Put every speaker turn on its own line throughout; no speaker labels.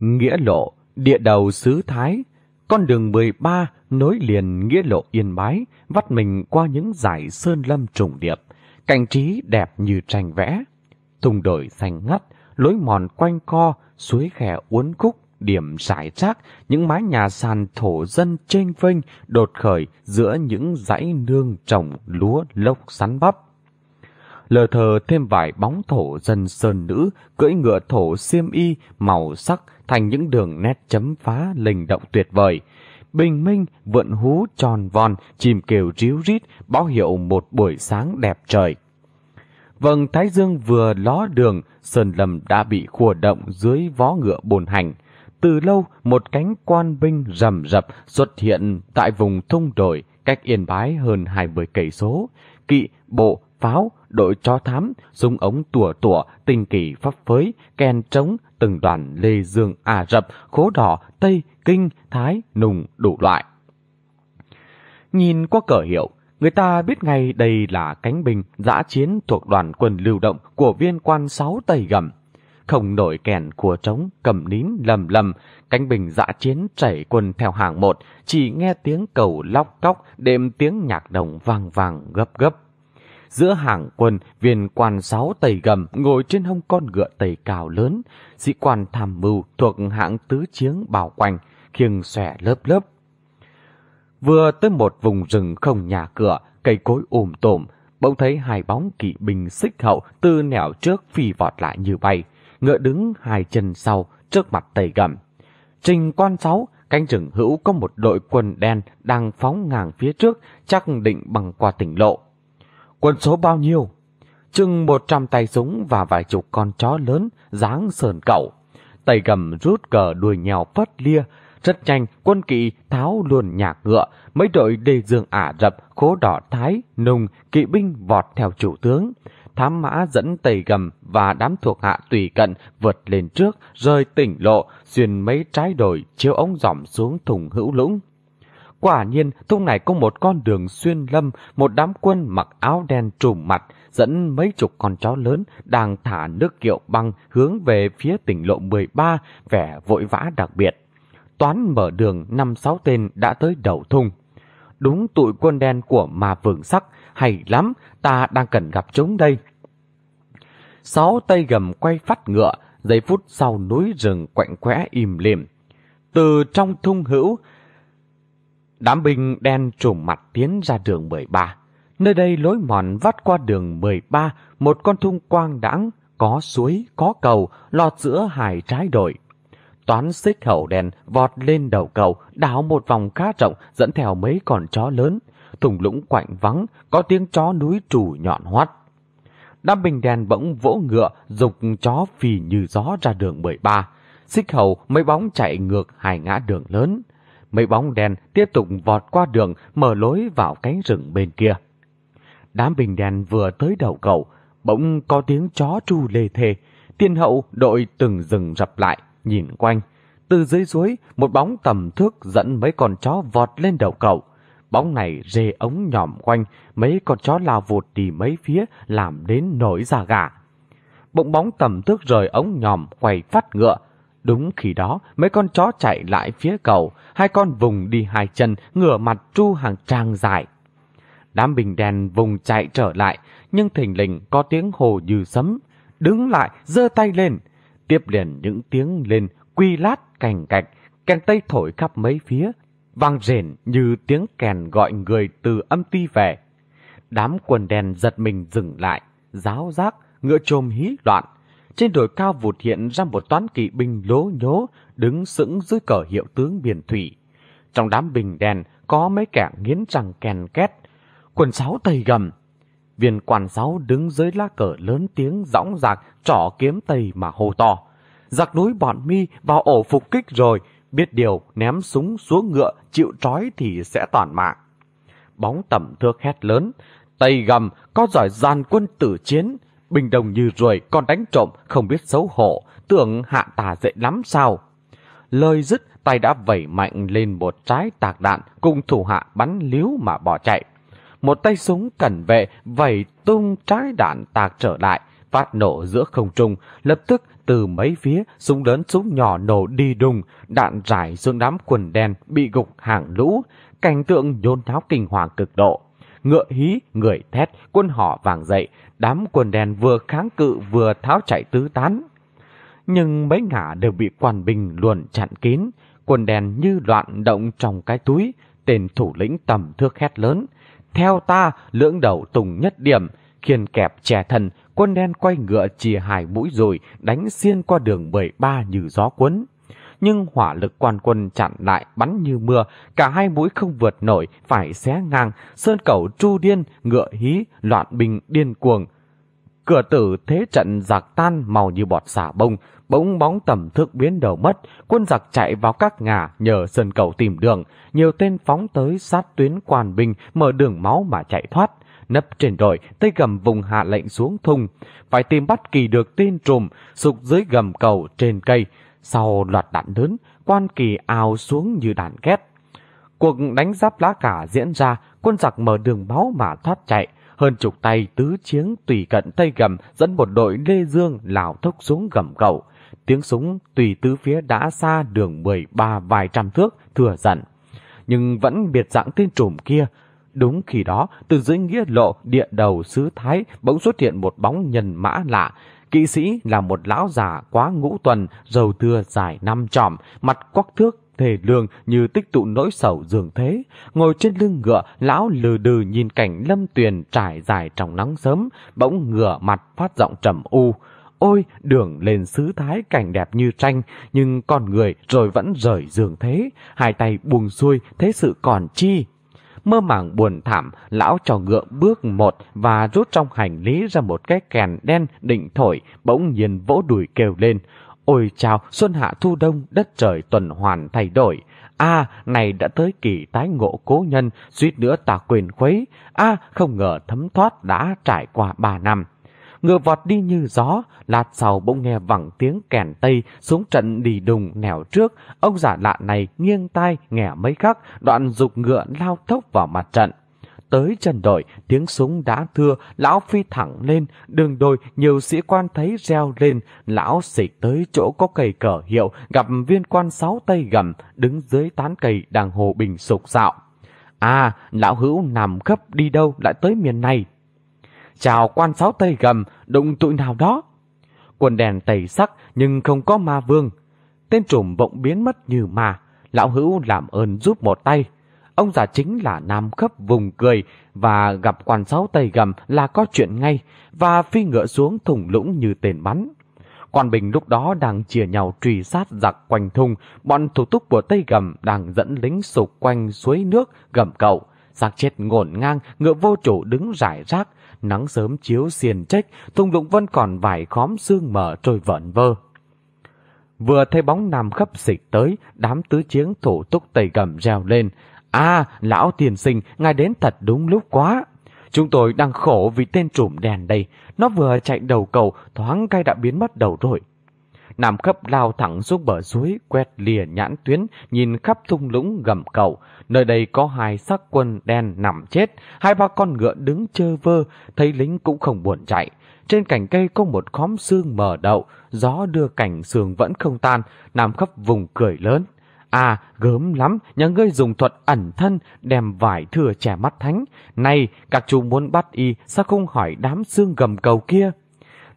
Nghĩa lộ, địa đầu xứ Thái, con đường 13 nối liền nghĩa lộ yên bái, vắt mình qua những dải sơn lâm trùng điệp, cảnh trí đẹp như tranh vẽ. Thùng đồi xanh ngắt, lối mòn quanh co, suối khẻ uốn khúc, điểm rải rác, những mái nhà sàn thổ dân chênh vênh đột khởi giữa những dãy nương trồng lúa lốc sắn bắp. Lờ thờ thêm vài bóng thổ dân sơn nữ cưỡi ngựa thổ xiêm y màu sắc thành những đường nét chấm phá linh động tuyệt vời. Bình minh, vượn hú tròn von, chim kêu ríu rít, báo hiệu một buổi sáng đẹp trời. Vầng Thái Dương vừa ló đường, Sơn Lâm đã bị khua động dưới vó ngựa bồn hành. Từ lâu, một cánh quan binh rầm rập xuất hiện tại vùng thung đồi, cách yên bái hơn 20 cây số. Kỵ, bộ, pháo, đội chó thám, súng ống tủa tủa, tinh kỳ pháp phới, kèn trống, từng đoàn lê dương Ả Rập, khố đỏ, Tây, Kinh, Thái, Nùng, đủ loại. Nhìn qua cờ hiệu, người ta biết ngay đây là cánh binh giã chiến thuộc đoàn quân lưu động của viên quan sáu Tây Gầm. Không nổi kèn của trống, cầm nín lầm lầm, cánh binh dã chiến chảy quân theo hàng một, chỉ nghe tiếng cầu lóc cóc, đêm tiếng nhạc đồng vang vang gấp gấp. Giữa hàng quân, viên quan sáu tầy gầm ngồi trên hông con ngựa tầy cao lớn, sĩ quan tham mưu thuộc hạng tứ chiến bảo quanh, khiêng xòe lớp lớp. Vừa tới một vùng rừng không nhà cửa, cây cối ùm tùm bỗng thấy hai bóng kỵ binh xích hậu từ nẻo trước phi vọt lại như bay, ngựa đứng hai chân sau trước mặt tầy gầm. Trình quan sáu, canh rừng hữu có một đội quân đen đang phóng ngang phía trước, chắc định bằng qua tỉnh lộ. Quân số bao nhiêu? Chừng một trăm tay súng và vài chục con chó lớn dáng sờn cậu. Tay gầm rút cờ đuôi nhèo phất lia. Rất nhanh, quân kỵ tháo luôn nhạc ngựa. Mấy đội đề dương Ả Rập, khố đỏ Thái, Nùng, kỵ binh vọt theo chủ tướng. Thám mã dẫn tay gầm và đám thuộc hạ tùy cận vượt lên trước, rơi tỉnh lộ, xuyên mấy trái đồi, chiếu ống dòm xuống thùng hữu lũng. Quả nhiên, thung này có một con đường xuyên lâm, một đám quân mặc áo đen trùm mặt, dẫn mấy chục con chó lớn đang thả nước kiệu băng hướng về phía tỉnh lộ 13, vẻ vội vã đặc biệt. Toán mở đường năm sáu tên đã tới đầu thung. Đúng tụi quân đen của mà vượng sắc, hay lắm, ta đang cần gặp chúng đây. Sáu tay gầm quay phát ngựa, giây phút sau núi rừng quạnh quẽ im lìm. Từ trong thung hữu, Đám binh đen trùm mặt tiến ra đường 13. Nơi đây lối mòn vắt qua đường 13, một con thung quang đãng, có suối, có cầu, lọt giữa hai trái đồi. Toán xích hậu đèn vọt lên đầu cầu, đảo một vòng khá rộng, dẫn theo mấy con chó lớn. Thùng lũng quạnh vắng, có tiếng chó núi trù nhọn hoắt. Đám bình đèn bỗng vỗ ngựa, dục chó phì như gió ra đường 13. Xích hầu mấy bóng chạy ngược hai ngã đường lớn mấy bóng đen tiếp tục vọt qua đường mở lối vào cánh rừng bên kia. Đám bình đen vừa tới đầu cầu, bỗng có tiếng chó tru lê thề. Tiên hậu đội từng rừng rập lại, nhìn quanh. Từ dưới suối, một bóng tầm thước dẫn mấy con chó vọt lên đầu cầu. Bóng này rê ống nhòm quanh, mấy con chó lao vụt đi mấy phía, làm đến nổi da gà. Bỗng bóng tầm thước rời ống nhòm, quay phát ngựa, Đúng khi đó, mấy con chó chạy lại phía cầu, hai con vùng đi hai chân, ngửa mặt tru hàng trang dài. Đám bình đèn vùng chạy trở lại, nhưng thình lình có tiếng hồ như sấm. Đứng lại, giơ tay lên. Tiếp liền những tiếng lên, quy lát, cành cạch, kèn tây thổi khắp mấy phía, vang rền như tiếng kèn gọi người từ âm ti về. Đám quần đèn giật mình dừng lại, giáo giác, ngựa trồm hí loạn, trên đồi cao vụt hiện ra một toán kỵ binh lố nhố, đứng sững dưới cờ hiệu tướng biển thủy. Trong đám bình đèn có mấy kẻ nghiến răng kèn két, quần sáu tây gầm. Viên quan sáu đứng dưới lá cờ lớn tiếng dõng dạc trỏ kiếm tây mà hô to. Giặc núi bọn mi vào ổ phục kích rồi, biết điều ném súng xuống ngựa chịu trói thì sẽ toàn mạng. Bóng tầm thước hét lớn, tây gầm có giỏi gian quân tử chiến, bình đồng như ruồi còn đánh trộm không biết xấu hổ, tưởng hạ tà dễ lắm sao. Lời dứt tay đã vẩy mạnh lên một trái tạc đạn cùng thủ hạ bắn liếu mà bỏ chạy. Một tay súng cẩn vệ vẩy tung trái đạn tạc trở lại, phát nổ giữa không trung, lập tức từ mấy phía súng lớn súng nhỏ nổ đi đùng, đạn rải xuống đám quần đen bị gục hàng lũ, cảnh tượng nhôn tháo kinh hoàng cực độ. Ngựa hí, người thét, quân họ vàng dậy, đám quần đen vừa kháng cự vừa tháo chạy tứ tán. Nhưng mấy ngả đều bị quan binh luồn chặn kín, quần đen như loạn động trong cái túi, tên thủ lĩnh tầm thước hét lớn. Theo ta, lưỡng đầu tùng nhất điểm, khiên kẹp trẻ thần, quân đen quay ngựa chia hai mũi rồi, đánh xiên qua đường 13 như gió cuốn. Nhưng hỏa lực quan quân chặn lại bắn như mưa, cả hai mũi không vượt nổi, phải xé ngang, sơn cầu tru điên, ngựa hí, loạn binh điên cuồng. Cửa tử thế trận giặc tan màu như bọt xả bông, bỗng bóng tầm thước biến đầu mất, quân giặc chạy vào các ngả nhờ sơn cầu tìm đường, nhiều tên phóng tới sát tuyến quan binh mở đường máu mà chạy thoát. Nấp trên đồi, tay gầm vùng hạ lệnh xuống thung, phải tìm bắt kỳ được tên trùm, sục dưới gầm cầu trên cây. Sau loạt đạn lớn, quan kỳ ào xuống như đàn ghét. Cuộc đánh giáp lá cả diễn ra, quân giặc mở đường máu mà thoát chạy. Hơn chục tay tứ chiến tùy cận tây gầm dẫn một đội lê dương lào thốc xuống gầm cầu. Tiếng súng tùy tứ phía đã xa đường 13 vài trăm thước, thừa dần. Nhưng vẫn biệt dạng tên trùm kia. Đúng khi đó, từ dưới nghĩa lộ địa đầu xứ Thái bỗng xuất hiện một bóng nhân mã lạ. Kỵ sĩ là một lão già quá ngũ tuần, dầu thưa dài năm trọm, mặt quắc thước, thể lương như tích tụ nỗi sầu dường thế. Ngồi trên lưng ngựa, lão lừ đừ nhìn cảnh lâm tuyền trải dài trong nắng sớm, bỗng ngửa mặt phát giọng trầm u. Ôi, đường lên xứ thái cảnh đẹp như tranh, nhưng con người rồi vẫn rời giường thế, hai tay buông xuôi, thế sự còn chi. Mơ màng buồn thảm, lão trò ngựa bước một và rút trong hành lý ra một cái kèn đen định thổi, bỗng nhiên vỗ đùi kêu lên. Ôi chào, xuân hạ thu đông, đất trời tuần hoàn thay đổi. A, này đã tới kỳ tái ngộ cố nhân, suýt nữa ta quên khuấy. A, không ngờ thấm thoát đã trải qua ba năm ngựa vọt đi như gió, lát sau bỗng nghe vẳng tiếng kèn tây, xuống trận đi đùng nẻo trước, ông giả lạ này nghiêng tai nghe mấy khắc, đoạn dục ngựa lao thốc vào mặt trận. Tới trần đội, tiếng súng đã thưa, lão phi thẳng lên, đường đồi. nhiều sĩ quan thấy reo lên, lão xịt tới chỗ có cây cờ hiệu, gặp viên quan sáu tay gầm, đứng dưới tán cây đang hồ bình sục sạo. À, lão hữu nằm khắp đi đâu lại tới miền này, chào quan sáu tây gầm, đụng tụi nào đó. Quần đèn tẩy sắc nhưng không có ma vương. Tên trùm bỗng biến mất như ma, lão hữu làm ơn giúp một tay. Ông già chính là Nam Khấp vùng cười và gặp quan sáu tây gầm là có chuyện ngay và phi ngựa xuống thùng lũng như tên bắn. Quan Bình lúc đó đang chia nhau truy sát giặc quanh thung, bọn thủ túc của Tây Gầm đang dẫn lính sục quanh suối nước gầm cậu. Giặc chết ngổn ngang, ngựa vô chủ đứng rải rác, nắng sớm chiếu xiền trách, thung lũng vẫn còn vài khóm xương mờ trôi vẩn vơ. Vừa thấy bóng nằm khắp xịch tới, đám tứ chiến thủ túc tây gầm reo lên. À, lão tiền sinh, ngài đến thật đúng lúc quá. Chúng tôi đang khổ vì tên trùm đèn đây. Nó vừa chạy đầu cầu, thoáng cay đã biến mất đầu rồi. Nam khắp lao thẳng xuống bờ suối, quét lìa nhãn tuyến, nhìn khắp thung lũng gầm cầu. Nơi đây có hai xác quân đen nằm chết, hai ba con ngựa đứng chơ vơ, thấy lính cũng không buồn chạy. Trên cành cây có một khóm xương mờ đậu, gió đưa cảnh xương vẫn không tan, Nam khắp vùng cười lớn. À, gớm lắm, nhà ngươi dùng thuật ẩn thân, đem vải thừa trẻ mắt thánh. Này, các chú muốn bắt y, sao không hỏi đám xương gầm cầu kia?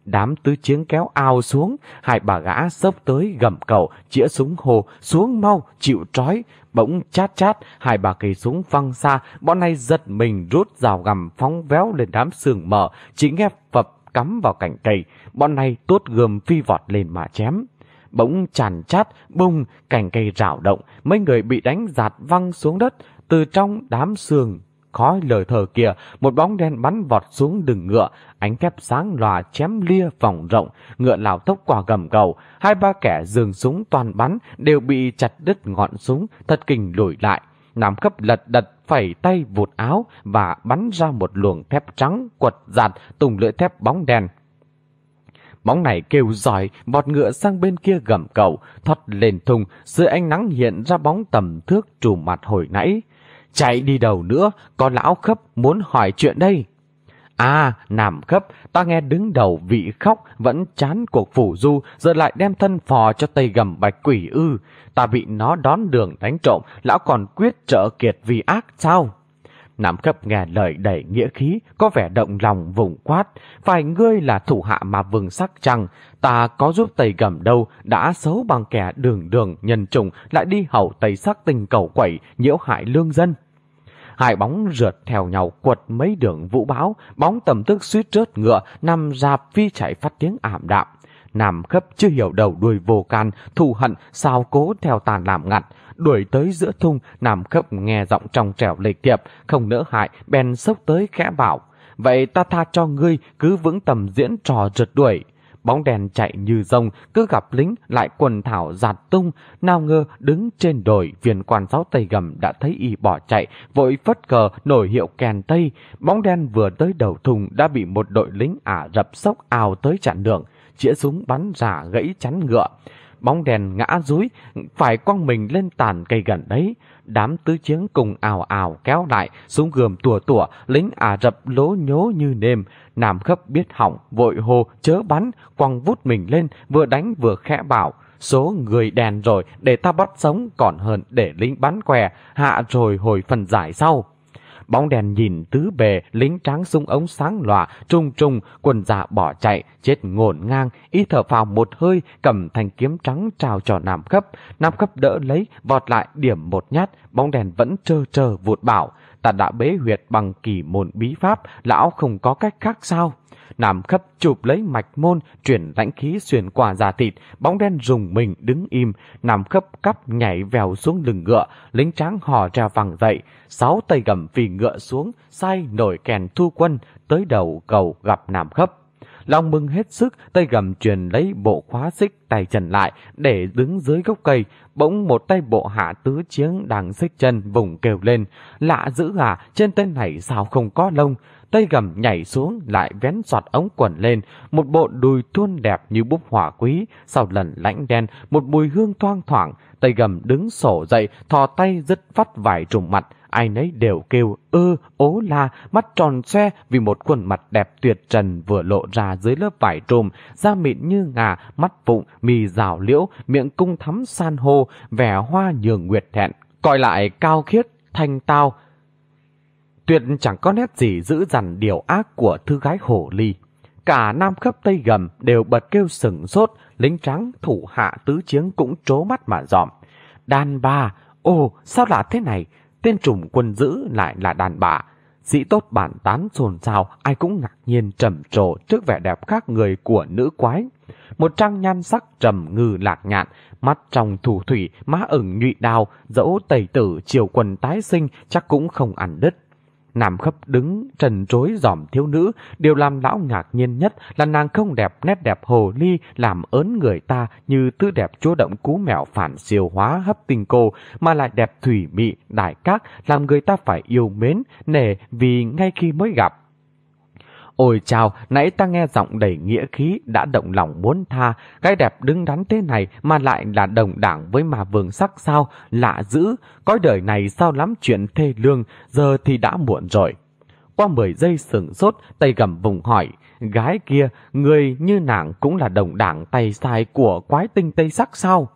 Đám tứ chiến kéo ao xuống, hai bà gã sốc tới gầm cầu, chĩa súng hồ, xuống mau, chịu trói. Bỗng chát chát, hai bà cây súng văng xa, bọn này giật mình rút rào gầm phóng véo lên đám sườn mở, chỉ nghe phập cắm vào cành cây. Bọn này tốt gươm phi vọt lên mà chém. Bỗng chàn chát, bung, cành cây rào động, mấy người bị đánh giạt văng xuống đất, từ trong đám sườn khói lời thờ kia, một bóng đen bắn vọt xuống đường ngựa, ánh thép sáng lòa chém lia vòng rộng, ngựa lao tốc qua gầm cầu, hai ba kẻ dường súng toàn bắn đều bị chặt đứt ngọn súng, thật kinh lùi lại. Nam cấp lật đật phẩy tay vụt áo và bắn ra một luồng thép trắng quật giạt tùng lưỡi thép bóng đen. Bóng này kêu giỏi, bọt ngựa sang bên kia gầm cầu, thoát lên thùng, dưới ánh nắng hiện ra bóng tầm thước trùm mặt hồi nãy. Chạy đi đầu nữa, có lão khấp muốn hỏi chuyện đây. À, nằm khấp, ta nghe đứng đầu vị khóc, vẫn chán cuộc phủ du, giờ lại đem thân phò cho tây gầm bạch quỷ ư. Ta bị nó đón đường đánh trộm, lão còn quyết trợ kiệt vì ác sao? Nam khấp nghe lời đầy nghĩa khí, có vẻ động lòng vùng quát. Phải ngươi là thủ hạ mà vừng sắc chăng, ta có giúp tây gầm đâu, đã xấu bằng kẻ đường đường nhân trùng, lại đi hậu tây sắc tình cầu quẩy, nhiễu hại lương dân. Hai bóng rượt theo nhau quật mấy đường vũ báo, bóng tầm tức suýt rớt ngựa, nằm dạp phi chạy phát tiếng ảm đạm. Nam khấp chưa hiểu đầu đuôi vô can, thù hận, sao cố theo tàn làm ngặt. Đuổi tới giữa thung, Nam khấp nghe giọng trong trẻo lệch tiệp, không nỡ hại, bèn sốc tới khẽ bảo. Vậy ta tha cho ngươi, cứ vững tầm diễn trò rượt đuổi. Bóng đèn chạy như rông, cứ gặp lính lại quần thảo giạt tung, nào ngơ đứng trên đồi, viên quan giáo tây gầm đã thấy y bỏ chạy, vội phất cờ nổi hiệu kèn tây. Bóng đen vừa tới đầu thùng đã bị một đội lính Ả Rập sốc ào tới chặn đường chĩa súng bắn giả gãy chắn ngựa. Bóng đèn ngã rúi, phải quăng mình lên tàn cây gần đấy. Đám tứ chiến cùng ảo ảo kéo lại, súng gườm tùa tùa, lính Ả Rập lố nhố như nêm. Nam khấp biết hỏng, vội hồ, chớ bắn, quăng vút mình lên, vừa đánh vừa khẽ bảo. Số người đèn rồi, để ta bắt sống, còn hơn để lính bắn què, hạ rồi hồi phần giải sau. Bóng đèn nhìn tứ bề, lính tráng sung ống sáng lọa, trung trung, quần dạ bỏ chạy, chết ngổn ngang, y thở phào một hơi, cầm thanh kiếm trắng trào cho Nam Cấp. Nam Cấp đỡ lấy, vọt lại điểm một nhát, bóng đèn vẫn trơ trơ vụt bảo. Ta đã bế huyệt bằng kỳ môn bí pháp, lão không có cách khác sao? Nam khấp chụp lấy mạch môn, chuyển lãnh khí xuyên qua da thịt, bóng đen rùng mình đứng im, Nam khấp cắp nhảy vèo xuống lưng ngựa, lính tráng hò ra vằng dậy, sáu tay gầm phì ngựa xuống, say nổi kèn thu quân, tới đầu cầu gặp Nam khấp. Long mừng hết sức, tay gầm truyền lấy bộ khóa xích tay chân lại để đứng dưới gốc cây. Bỗng một tay bộ hạ tứ chiến đang xích chân vùng kêu lên. Lạ dữ à, trên tên này sao không có lông? Tay gầm nhảy xuống lại vén giọt ống quần lên, một bộ đùi thuôn đẹp như búp hỏa quý, sau lần lãnh đen, một mùi hương thoang thoảng, tay gầm đứng sổ dậy, thò tay dứt phát vải trùng mặt, ai nấy đều kêu ơ, ố la, mắt tròn xe vì một khuôn mặt đẹp tuyệt trần vừa lộ ra dưới lớp vải trùm, da mịn như ngà, mắt vụng, mì rào liễu, miệng cung thắm san hô, vẻ hoa nhường nguyệt thẹn, coi lại cao khiết, thanh tao, Tuyệt chẳng có nét gì giữ dằn điều ác của thư gái hổ ly. Cả nam khắp tây gầm đều bật kêu sừng sốt, lính trắng thủ hạ tứ chiến cũng trố mắt mà dòm. Đàn bà, ồ sao lạ thế này, tên trùm quân giữ lại là đàn bà. Sĩ tốt bản tán xôn xao, ai cũng ngạc nhiên trầm trồ trước vẻ đẹp khác người của nữ quái. Một trang nhan sắc trầm ngư lạc nhạn, mắt trong thủ thủy, má ửng nhụy đào, dẫu tẩy tử chiều quần tái sinh chắc cũng không ăn đứt. Nam khấp đứng trần trối dòm thiếu nữ, điều làm lão ngạc nhiên nhất là nàng không đẹp nét đẹp hồ ly làm ớn người ta như tư đẹp chúa động cú mèo phản siêu hóa hấp tình cô, mà lại đẹp thủy mị, đại các làm người ta phải yêu mến, nể vì ngay khi mới gặp Ôi chào, nãy ta nghe giọng đầy nghĩa khí đã động lòng muốn tha, cái đẹp đứng đắn thế này mà lại là đồng đảng với mà vương sắc sao, lạ dữ, cõi đời này sao lắm chuyện thê lương, giờ thì đã muộn rồi. Qua 10 giây sừng sốt, tay gầm vùng hỏi, gái kia, người như nàng cũng là đồng đảng tay sai của quái tinh tây sắc sao?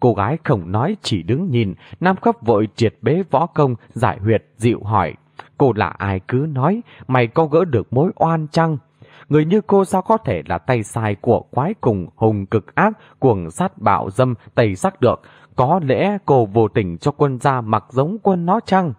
Cô gái không nói chỉ đứng nhìn, nam khóc vội triệt bế võ công, giải huyệt, dịu hỏi. Cô là ai cứ nói, mày có gỡ được mối oan chăng? Người như cô sao có thể là tay sai của quái cùng hùng cực ác, cuồng sát bạo dâm, tây sắc được? Có lẽ cô vô tình cho quân gia mặc giống quân nó chăng?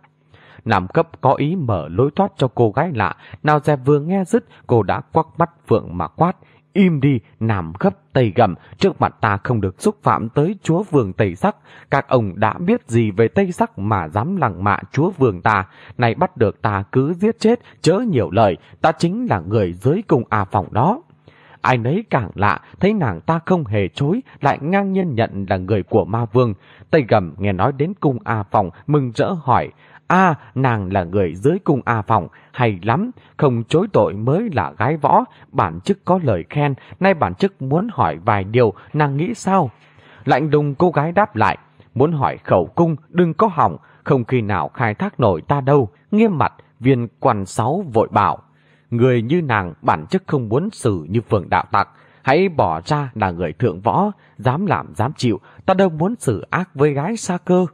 Nam cấp có ý mở lối thoát cho cô gái lạ, nào dè vừa nghe dứt, cô đã quắc mắt phượng mà quát. Im đi, nằm gấp tây gầm, trước mặt ta không được xúc phạm tới chúa vương Tây Sắc. Các ông đã biết gì về Tây Sắc mà dám lằng mạ chúa vương ta. Này bắt được ta cứ giết chết, chớ nhiều lời, ta chính là người dưới cung A phòng đó. Ai nấy càng lạ, thấy nàng ta không hề chối, lại ngang nhiên nhận là người của ma vương. Tây gầm nghe nói đến cung A phòng, mừng rỡ hỏi, a nàng là người dưới cung A phòng, hay lắm, không chối tội mới là gái võ, bản chức có lời khen, nay bản chức muốn hỏi vài điều, nàng nghĩ sao? Lạnh đùng cô gái đáp lại, muốn hỏi khẩu cung, đừng có hỏng, không khi nào khai thác nổi ta đâu, nghiêm mặt, viên quan sáu vội bảo. Người như nàng bản chức không muốn xử như phường đạo tặc, hãy bỏ ra là người thượng võ, dám làm dám chịu, ta đâu muốn xử ác với gái xa cơ.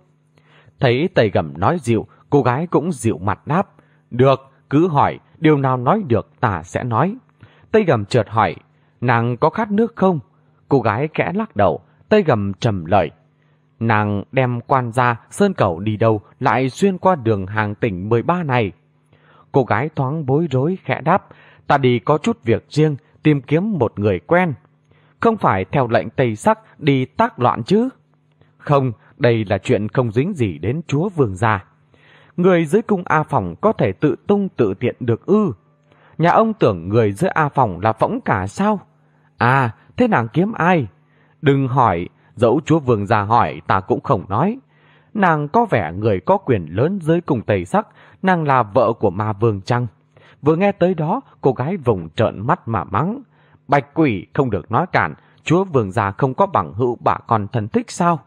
Thấy tầy gầm nói dịu, cô gái cũng dịu mặt đáp. Được, cứ hỏi, điều nào nói được ta sẽ nói. Tây gầm chợt hỏi, nàng có khát nước không? Cô gái kẽ lắc đầu, Tây gầm trầm lời. Nàng đem quan ra, sơn cầu đi đâu, lại xuyên qua đường hàng tỉnh 13 này. Cô gái thoáng bối rối khẽ đáp, ta đi có chút việc riêng, tìm kiếm một người quen. Không phải theo lệnh Tây Sắc đi tác loạn chứ? Không, đây là chuyện không dính gì đến chúa vương gia. Người dưới cung A Phòng có thể tự tung tự tiện được ư. Nhà ông tưởng người dưới A Phòng là phỗng cả sao? À, thế nàng kiếm ai? Đừng hỏi, dẫu chúa vương già hỏi ta cũng không nói. Nàng có vẻ người có quyền lớn dưới cung Tây Sắc, nàng là vợ của ma vương chăng? Vừa nghe tới đó, cô gái vùng trợn mắt mà mắng. Bạch quỷ không được nói cản, chúa vương già không có bằng hữu bà con thân thích sao?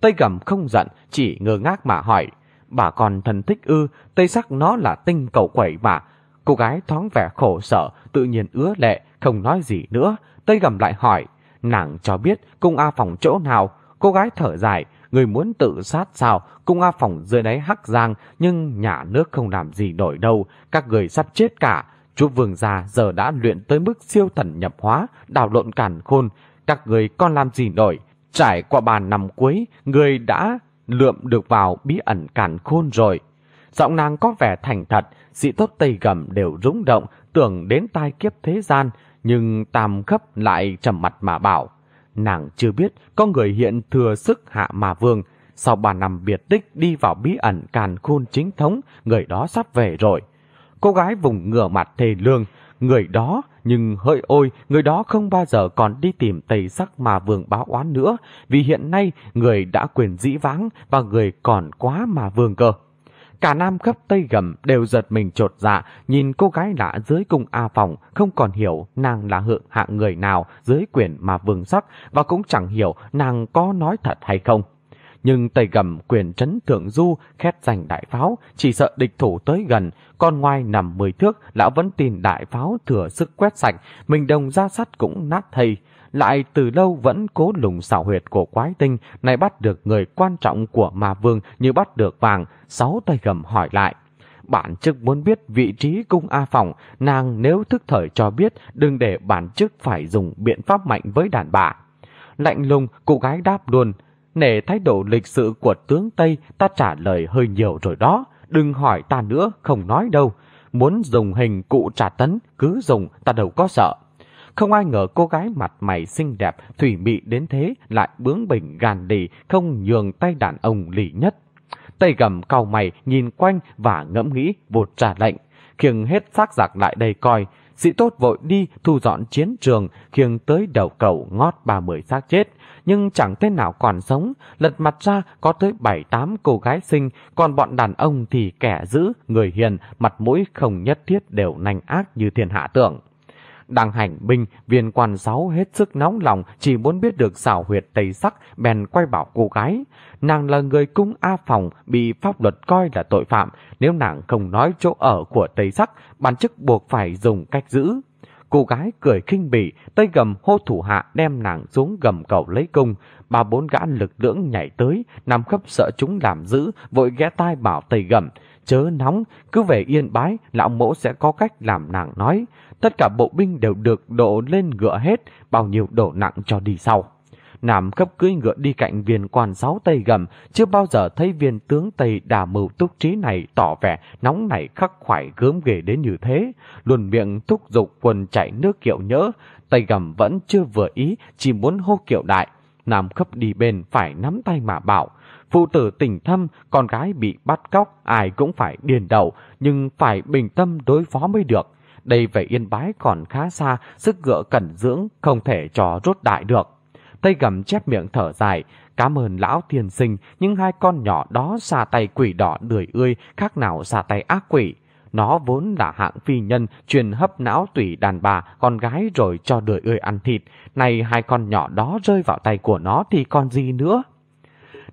Tây gầm không giận, chỉ ngơ ngác mà hỏi. Bà con thân thích ư, Tây sắc nó là tinh cầu quẩy mà. Cô gái thoáng vẻ khổ sở, tự nhiên ứa lệ, không nói gì nữa. Tây gầm lại hỏi, nàng cho biết cung A phòng chỗ nào. Cô gái thở dài, người muốn tự sát sao, cung A phòng dưới đáy hắc giang, nhưng nhà nước không làm gì nổi đâu, các người sắp chết cả. Chú vương già giờ đã luyện tới mức siêu thần nhập hóa, đào lộn càn khôn, các người còn làm gì nổi. Trải qua bàn năm cuối, người đã lượm được vào bí ẩn cản khôn rồi. Giọng nàng có vẻ thành thật, dị tốt tây gầm đều rúng động, tưởng đến tai kiếp thế gian, nhưng tam khấp lại trầm mặt mà bảo. Nàng chưa biết có người hiện thừa sức hạ mà vương, sau ba năm biệt tích đi vào bí ẩn càn khôn chính thống, người đó sắp về rồi. Cô gái vùng ngửa mặt thề lương, người đó, nhưng hỡi ôi, người đó không bao giờ còn đi tìm tầy sắc mà vương báo oán nữa, vì hiện nay người đã quyền dĩ vãng và người còn quá mà vương cơ. Cả nam khắp tây gầm đều giật mình trột dạ, nhìn cô gái lạ dưới cung A phòng, không còn hiểu nàng là hượng hạng người nào dưới quyền mà vương sắc, và cũng chẳng hiểu nàng có nói thật hay không. Nhưng tay gầm quyền trấn thượng du, khét giành đại pháo, chỉ sợ địch thủ tới gần, con ngoài nằm mười thước, lão vẫn tin đại pháo thừa sức quét sạch, mình đồng ra sắt cũng nát thây. Lại từ lâu vẫn cố lùng xảo huyệt của quái tinh, này bắt được người quan trọng của ma vương như bắt được vàng, sáu tay gầm hỏi lại. Bản chức muốn biết vị trí cung A Phòng, nàng nếu thức thời cho biết, đừng để bản chức phải dùng biện pháp mạnh với đàn bà. Lạnh lùng, cô gái đáp luôn, nể thái độ lịch sự của tướng Tây, ta trả lời hơi nhiều rồi đó. Đừng hỏi ta nữa, không nói đâu. Muốn dùng hình cụ trả tấn, cứ dùng, ta đâu có sợ. Không ai ngờ cô gái mặt mày xinh đẹp, thủy mị đến thế, lại bướng bỉnh gàn đỉ không nhường tay đàn ông lì nhất. Tây gầm cau mày, nhìn quanh và ngẫm nghĩ, vụt trả lệnh. Khiêng hết xác giặc lại đây coi, sĩ tốt vội đi thu dọn chiến trường, khiêng tới đầu cầu ngót ba mươi xác chết. Nhưng chẳng tên nào còn sống, lật mặt ra có tới bảy tám cô gái sinh, còn bọn đàn ông thì kẻ giữ, người hiền, mặt mũi không nhất thiết đều nành ác như thiên hạ tưởng. Đang hành binh, viên quan sáu hết sức nóng lòng, chỉ muốn biết được xảo huyệt tây sắc, bèn quay bảo cô gái. Nàng là người cung A Phòng, bị pháp luật coi là tội phạm. Nếu nàng không nói chỗ ở của tây sắc, bản chức buộc phải dùng cách giữ. Cô gái cười khinh bỉ, tay gầm hô thủ hạ đem nàng xuống gầm cầu lấy cung. Ba bốn gã lực lưỡng nhảy tới, nằm khắp sợ chúng làm giữ, vội ghé tai bảo tay gầm. Chớ nóng, cứ về yên bái, lão mẫu sẽ có cách làm nàng nói. Tất cả bộ binh đều được đổ lên ngựa hết, bao nhiêu đổ nặng cho đi sau. Nam cấp cưỡi ngựa đi cạnh viên quan sáu Tây Gầm, chưa bao giờ thấy viên tướng Tây đà mưu túc trí này tỏ vẻ nóng nảy khắc khoải gớm ghề đến như thế. luồn miệng thúc giục quần chạy nước kiệu nhỡ, Tây Gầm vẫn chưa vừa ý, chỉ muốn hô kiệu đại. Nam cấp đi bên phải nắm tay mà bảo, phụ tử tình thâm, con gái bị bắt cóc, ai cũng phải điền đầu, nhưng phải bình tâm đối phó mới được. Đây về yên bái còn khá xa, sức ngựa cẩn dưỡng không thể cho rốt đại được. Tây gầm chép miệng thở dài, cảm ơn lão tiền sinh, nhưng hai con nhỏ đó xa tay quỷ đỏ đười ươi, khác nào xa tay ác quỷ. Nó vốn là hạng phi nhân, truyền hấp não tủy đàn bà, con gái rồi cho đười ươi ăn thịt. Này hai con nhỏ đó rơi vào tay của nó thì còn gì nữa?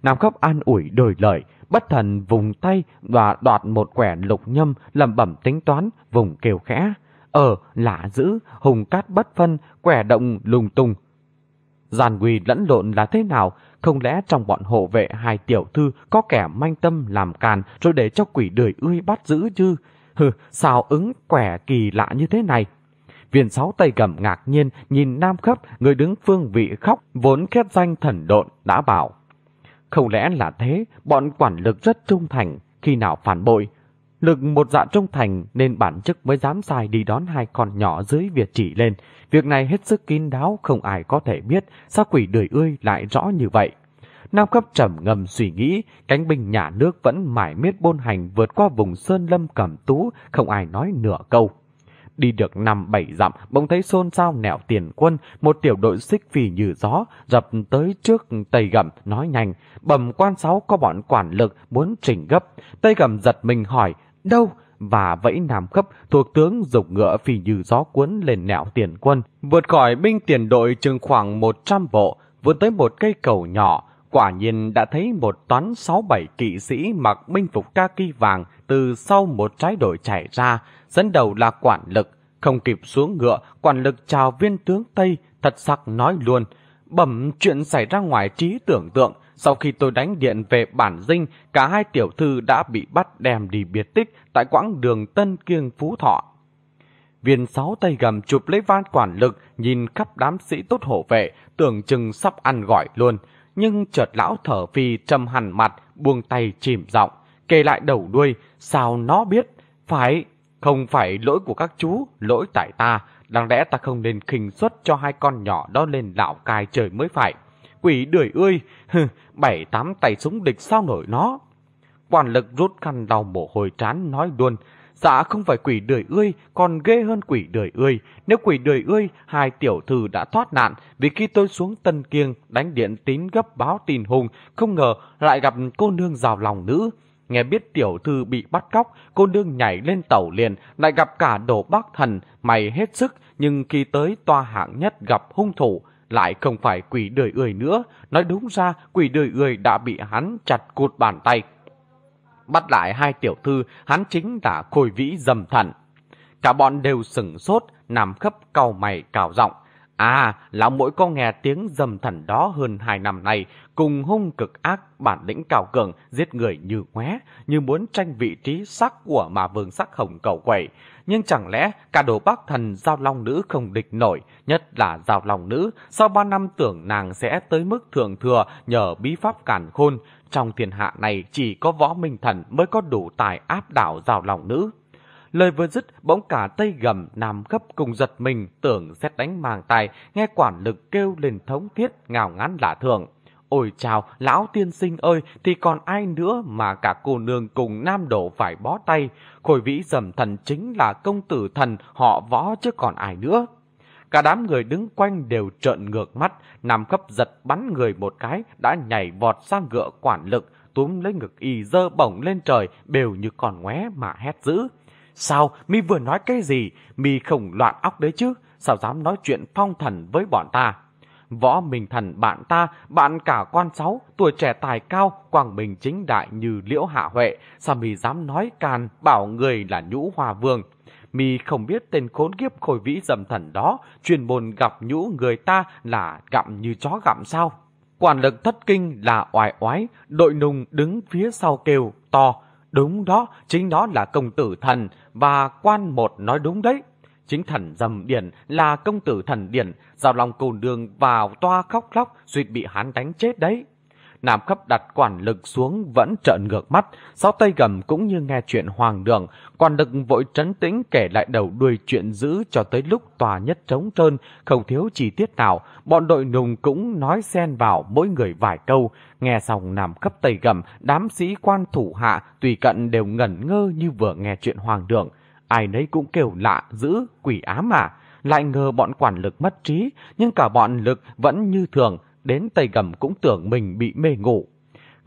Nam khóc an ủi đổi lời, bất thần vùng tay và đoạt một quẻ lục nhâm lầm bẩm tính toán, vùng kêu khẽ. Ờ, lạ dữ, hùng cát bất phân, quẻ động lùng tung. Giàn quỳ lẫn lộn là thế nào? Không lẽ trong bọn hộ vệ hai tiểu thư có kẻ manh tâm làm càn rồi để cho quỷ đời ươi bắt giữ chứ? Hừ, sao ứng quẻ kỳ lạ như thế này? Viên sáu tay cầm ngạc nhiên nhìn nam khấp, người đứng phương vị khóc, vốn khét danh thần độn, đã bảo. Không lẽ là thế, bọn quản lực rất trung thành, khi nào phản bội, Lực một dạ trung thành nên bản chức mới dám sai đi đón hai con nhỏ dưới Việt chỉ lên. Việc này hết sức kín đáo, không ai có thể biết sao quỷ đời ươi lại rõ như vậy. Nam cấp trầm ngầm suy nghĩ, cánh binh nhà nước vẫn mải miết bôn hành vượt qua vùng sơn lâm cẩm tú, không ai nói nửa câu. Đi được năm bảy dặm, bỗng thấy xôn xao nẻo tiền quân, một tiểu đội xích phì như gió, dập tới trước Tây Gầm, nói nhanh, bầm quan sáu có bọn quản lực muốn trình gấp. Tây Gầm giật mình hỏi, đâu? Và vẫy nam cấp, thuộc tướng dục ngựa phi như gió cuốn lên nẻo tiền quân, vượt khỏi binh tiền đội chừng khoảng 100 bộ, vượt tới một cây cầu nhỏ, quả nhiên đã thấy một toán sáu bảy kỵ sĩ mặc binh phục kaki vàng từ sau một trái đồi chạy ra, dẫn đầu là quản lực, không kịp xuống ngựa, quản lực chào viên tướng Tây, thật sặc nói luôn, bẩm chuyện xảy ra ngoài trí tưởng tượng, sau khi tôi đánh điện về bản dinh, cả hai tiểu thư đã bị bắt đem đi biệt tích tại quãng đường Tân Kiêng Phú Thọ. Viên sáu tay gầm chụp lấy van quản lực, nhìn khắp đám sĩ tốt hộ vệ, tưởng chừng sắp ăn gọi luôn. Nhưng chợt lão thở phi trầm hẳn mặt, buông tay chìm giọng, kể lại đầu đuôi, sao nó biết? Phải, không phải lỗi của các chú, lỗi tại ta. Đáng lẽ ta không nên khinh suất cho hai con nhỏ đó lên lão cai trời mới phải. Quỷ đuổi ươi, bảy tám tay súng địch sao nổi nó. Quản lực rút khăn đau mồ hôi trán nói luôn, dạ không phải quỷ đuổi ươi, còn ghê hơn quỷ đuổi ươi. Nếu quỷ đuổi ươi, hai tiểu thư đã thoát nạn, vì khi tôi xuống Tân Kiêng đánh điện tín gấp báo tin hùng, không ngờ lại gặp cô nương rào lòng nữ. Nghe biết tiểu thư bị bắt cóc, cô nương nhảy lên tàu liền, lại gặp cả đồ bác thần, mày hết sức, nhưng khi tới toa hạng nhất gặp hung thủ, lại không phải quỷ đời ươi nữa. Nói đúng ra, quỷ đời ươi đã bị hắn chặt cụt bàn tay. Bắt lại hai tiểu thư, hắn chính là khôi vĩ dầm thần. Cả bọn đều sửng sốt, nằm khấp cau mày cào giọng. À, lão mỗi có nghe tiếng dầm thần đó hơn hai năm nay, cùng hung cực ác, bản lĩnh cao cường, giết người như ngoé, như muốn tranh vị trí sắc của mà vương sắc hồng cầu quẩy. Nhưng chẳng lẽ cả đồ bác thần giao long nữ không địch nổi, nhất là giao long nữ, sau ba năm tưởng nàng sẽ tới mức thượng thừa nhờ bí pháp cản khôn. Trong thiên hạ này chỉ có võ minh thần mới có đủ tài áp đảo giao long nữ. Lời vừa dứt, bỗng cả tây gầm nam gấp cùng giật mình, tưởng xét đánh màng tài, nghe quản lực kêu lên thống thiết, ngào ngán lạ thường. Ôi chào, lão tiên sinh ơi, thì còn ai nữa mà cả cô nương cùng nam đổ phải bó tay. Khôi vĩ dầm thần chính là công tử thần, họ võ chứ còn ai nữa. Cả đám người đứng quanh đều trợn ngược mắt, nằm khắp giật bắn người một cái, đã nhảy vọt sang ngựa quản lực, túm lấy ngực y dơ bổng lên trời, bều như còn ngoé mà hét dữ. Sao, mi vừa nói cái gì? Mi không loạn óc đấy chứ? Sao dám nói chuyện phong thần với bọn ta? Võ Minh Thần bạn ta, bạn cả quan sáu, tuổi trẻ tài cao, quảng bình chính đại như liễu hạ huệ, sao mi dám nói càn bảo người là nhũ hòa vương. Mi không biết tên khốn kiếp khôi vĩ dầm thần đó, chuyên môn gặp nhũ người ta là gặm như chó gặm sao. Quản lực thất kinh là oai oái, đội nùng đứng phía sau kêu, to, đúng đó, chính đó là công tử thần, và quan một nói đúng đấy. Chính thần dầm điển là công tử thần điển, giao lòng cồn đường vào toa khóc lóc, suýt bị hắn đánh chết đấy. Nam khắp đặt quản lực xuống vẫn trợn ngược mắt, sau tay gầm cũng như nghe chuyện hoàng đường, quản lực vội trấn tĩnh kể lại đầu đuôi chuyện dữ cho tới lúc tòa nhất trống trơn, không thiếu chi tiết nào, bọn đội nùng cũng nói xen vào mỗi người vài câu, nghe xong Nam khắp tay gầm, đám sĩ quan thủ hạ tùy cận đều ngẩn ngơ như vừa nghe chuyện hoàng đường. Ai nấy cũng kêu lạ, dữ, quỷ ám à, lại ngờ bọn quản lực mất trí, nhưng cả bọn lực vẫn như thường, đến tay gầm cũng tưởng mình bị mê ngủ.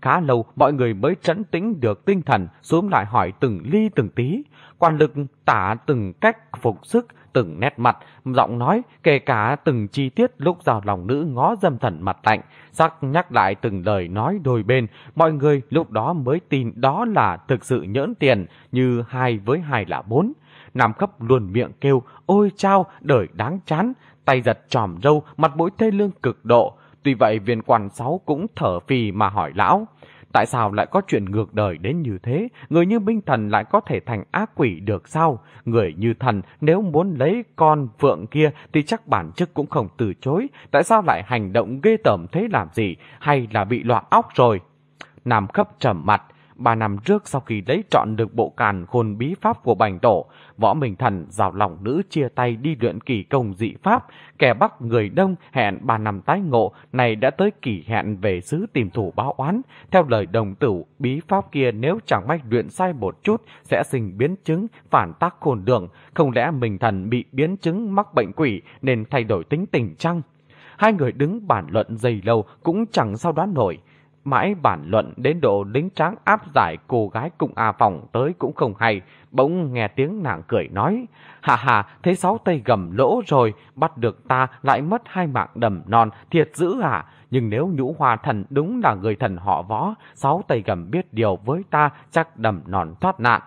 Khá lâu mọi người mới trấn tĩnh được tinh thần xuống lại hỏi từng ly từng tí. Quan lực tả từng cách phục sức, từng nét mặt, giọng nói, kể cả từng chi tiết lúc giao lòng nữ ngó dâm thần mặt lạnh, sắc nhắc lại từng lời nói đôi bên, mọi người lúc đó mới tin đó là thực sự nhỡn tiền, như hai với hai là bốn. Nam khắp luôn miệng kêu, ôi chao, đời đáng chán, tay giật tròm râu, mặt mũi thê lương cực độ, Tuy vậy viên quan sáu cũng thở phì mà hỏi lão, tại sao lại có chuyện ngược đời đến như thế? Người như Minh Thần lại có thể thành ác quỷ được sao? Người như thần nếu muốn lấy con vượng kia thì chắc bản chức cũng không từ chối. Tại sao lại hành động ghê tởm thế làm gì? Hay là bị loạn óc rồi? Nam khấp trầm mặt, Ba năm trước sau khi lấy trọn được bộ càn khôn bí pháp của bành tổ, võ minh thần rào lòng nữ chia tay đi luyện kỳ công dị pháp, kẻ bắc người đông hẹn ba năm tái ngộ, này đã tới kỳ hẹn về xứ tìm thủ báo oán. Theo lời đồng tử, bí pháp kia nếu chẳng may luyện sai một chút sẽ sinh biến chứng phản tác khôn đường, không lẽ mình thần bị biến chứng mắc bệnh quỷ nên thay đổi tính tình chăng? Hai người đứng bản luận dày lâu cũng chẳng sao đoán nổi. Mãi bản luận đến độ lính tráng áp giải cô gái cùng A Phòng tới cũng không hay, bỗng nghe tiếng nàng cười nói, hà hà, thế sáu tay gầm lỗ rồi, bắt được ta lại mất hai mạng đầm non, thiệt dữ à? Nhưng nếu nhũ hoa thần đúng là người thần họ võ, sáu tay gầm biết điều với ta chắc đầm non thoát nạn.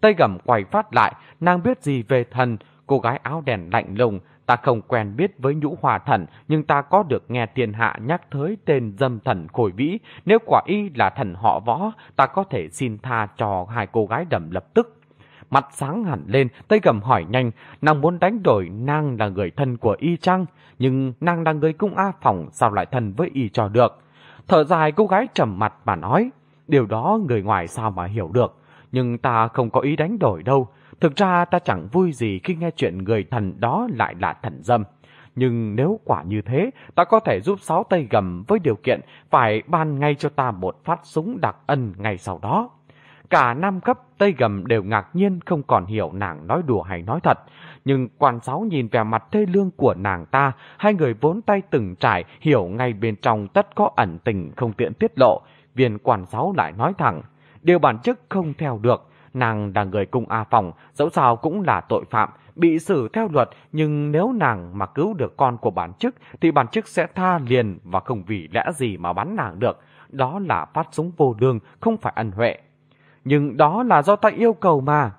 Tay gầm quay phát lại, nàng biết gì về thần, cô gái áo đèn lạnh lùng, Ta không quen biết với nhũ hòa thần, nhưng ta có được nghe thiên hạ nhắc tới tên dâm thần khôi vĩ. Nếu quả y là thần họ võ, ta có thể xin tha cho hai cô gái đầm lập tức. Mặt sáng hẳn lên, tay gầm hỏi nhanh, nàng muốn đánh đổi nàng là người thân của y chăng? Nhưng nàng là người cung A Phòng, sao lại thân với y cho được? Thở dài cô gái trầm mặt mà nói, điều đó người ngoài sao mà hiểu được. Nhưng ta không có ý đánh đổi đâu. Thực ra ta chẳng vui gì khi nghe chuyện người thần đó lại là thần dâm. Nhưng nếu quả như thế, ta có thể giúp sáu tay gầm với điều kiện phải ban ngay cho ta một phát súng đặc ân ngay sau đó. Cả năm cấp Tây Gầm đều ngạc nhiên không còn hiểu nàng nói đùa hay nói thật. Nhưng quan sáu nhìn vẻ mặt thê lương của nàng ta, hai người vốn tay từng trải, hiểu ngay bên trong tất có ẩn tình không tiện tiết lộ. Viên quan sáu lại nói thẳng, điều bản chức không theo được, Nàng là người cung A Phòng, dẫu sao cũng là tội phạm, bị xử theo luật, nhưng nếu nàng mà cứu được con của bản chức, thì bản chức sẽ tha liền và không vì lẽ gì mà bắn nàng được. Đó là phát súng vô đường không phải ân huệ. Nhưng đó là do ta yêu cầu mà.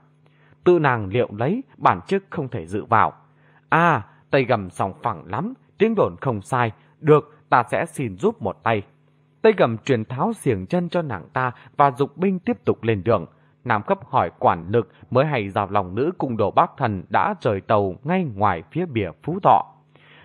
Tự nàng liệu lấy, bản chức không thể dự vào. À, tay gầm sòng phẳng lắm, tiếng đồn không sai. Được, ta sẽ xin giúp một tay. Tay gầm truyền tháo xiềng chân cho nàng ta và dục binh tiếp tục lên đường. Nam cấp hỏi quản lực mới hay rào lòng nữ cùng đồ bác thần đã rời tàu ngay ngoài phía bìa Phú Thọ.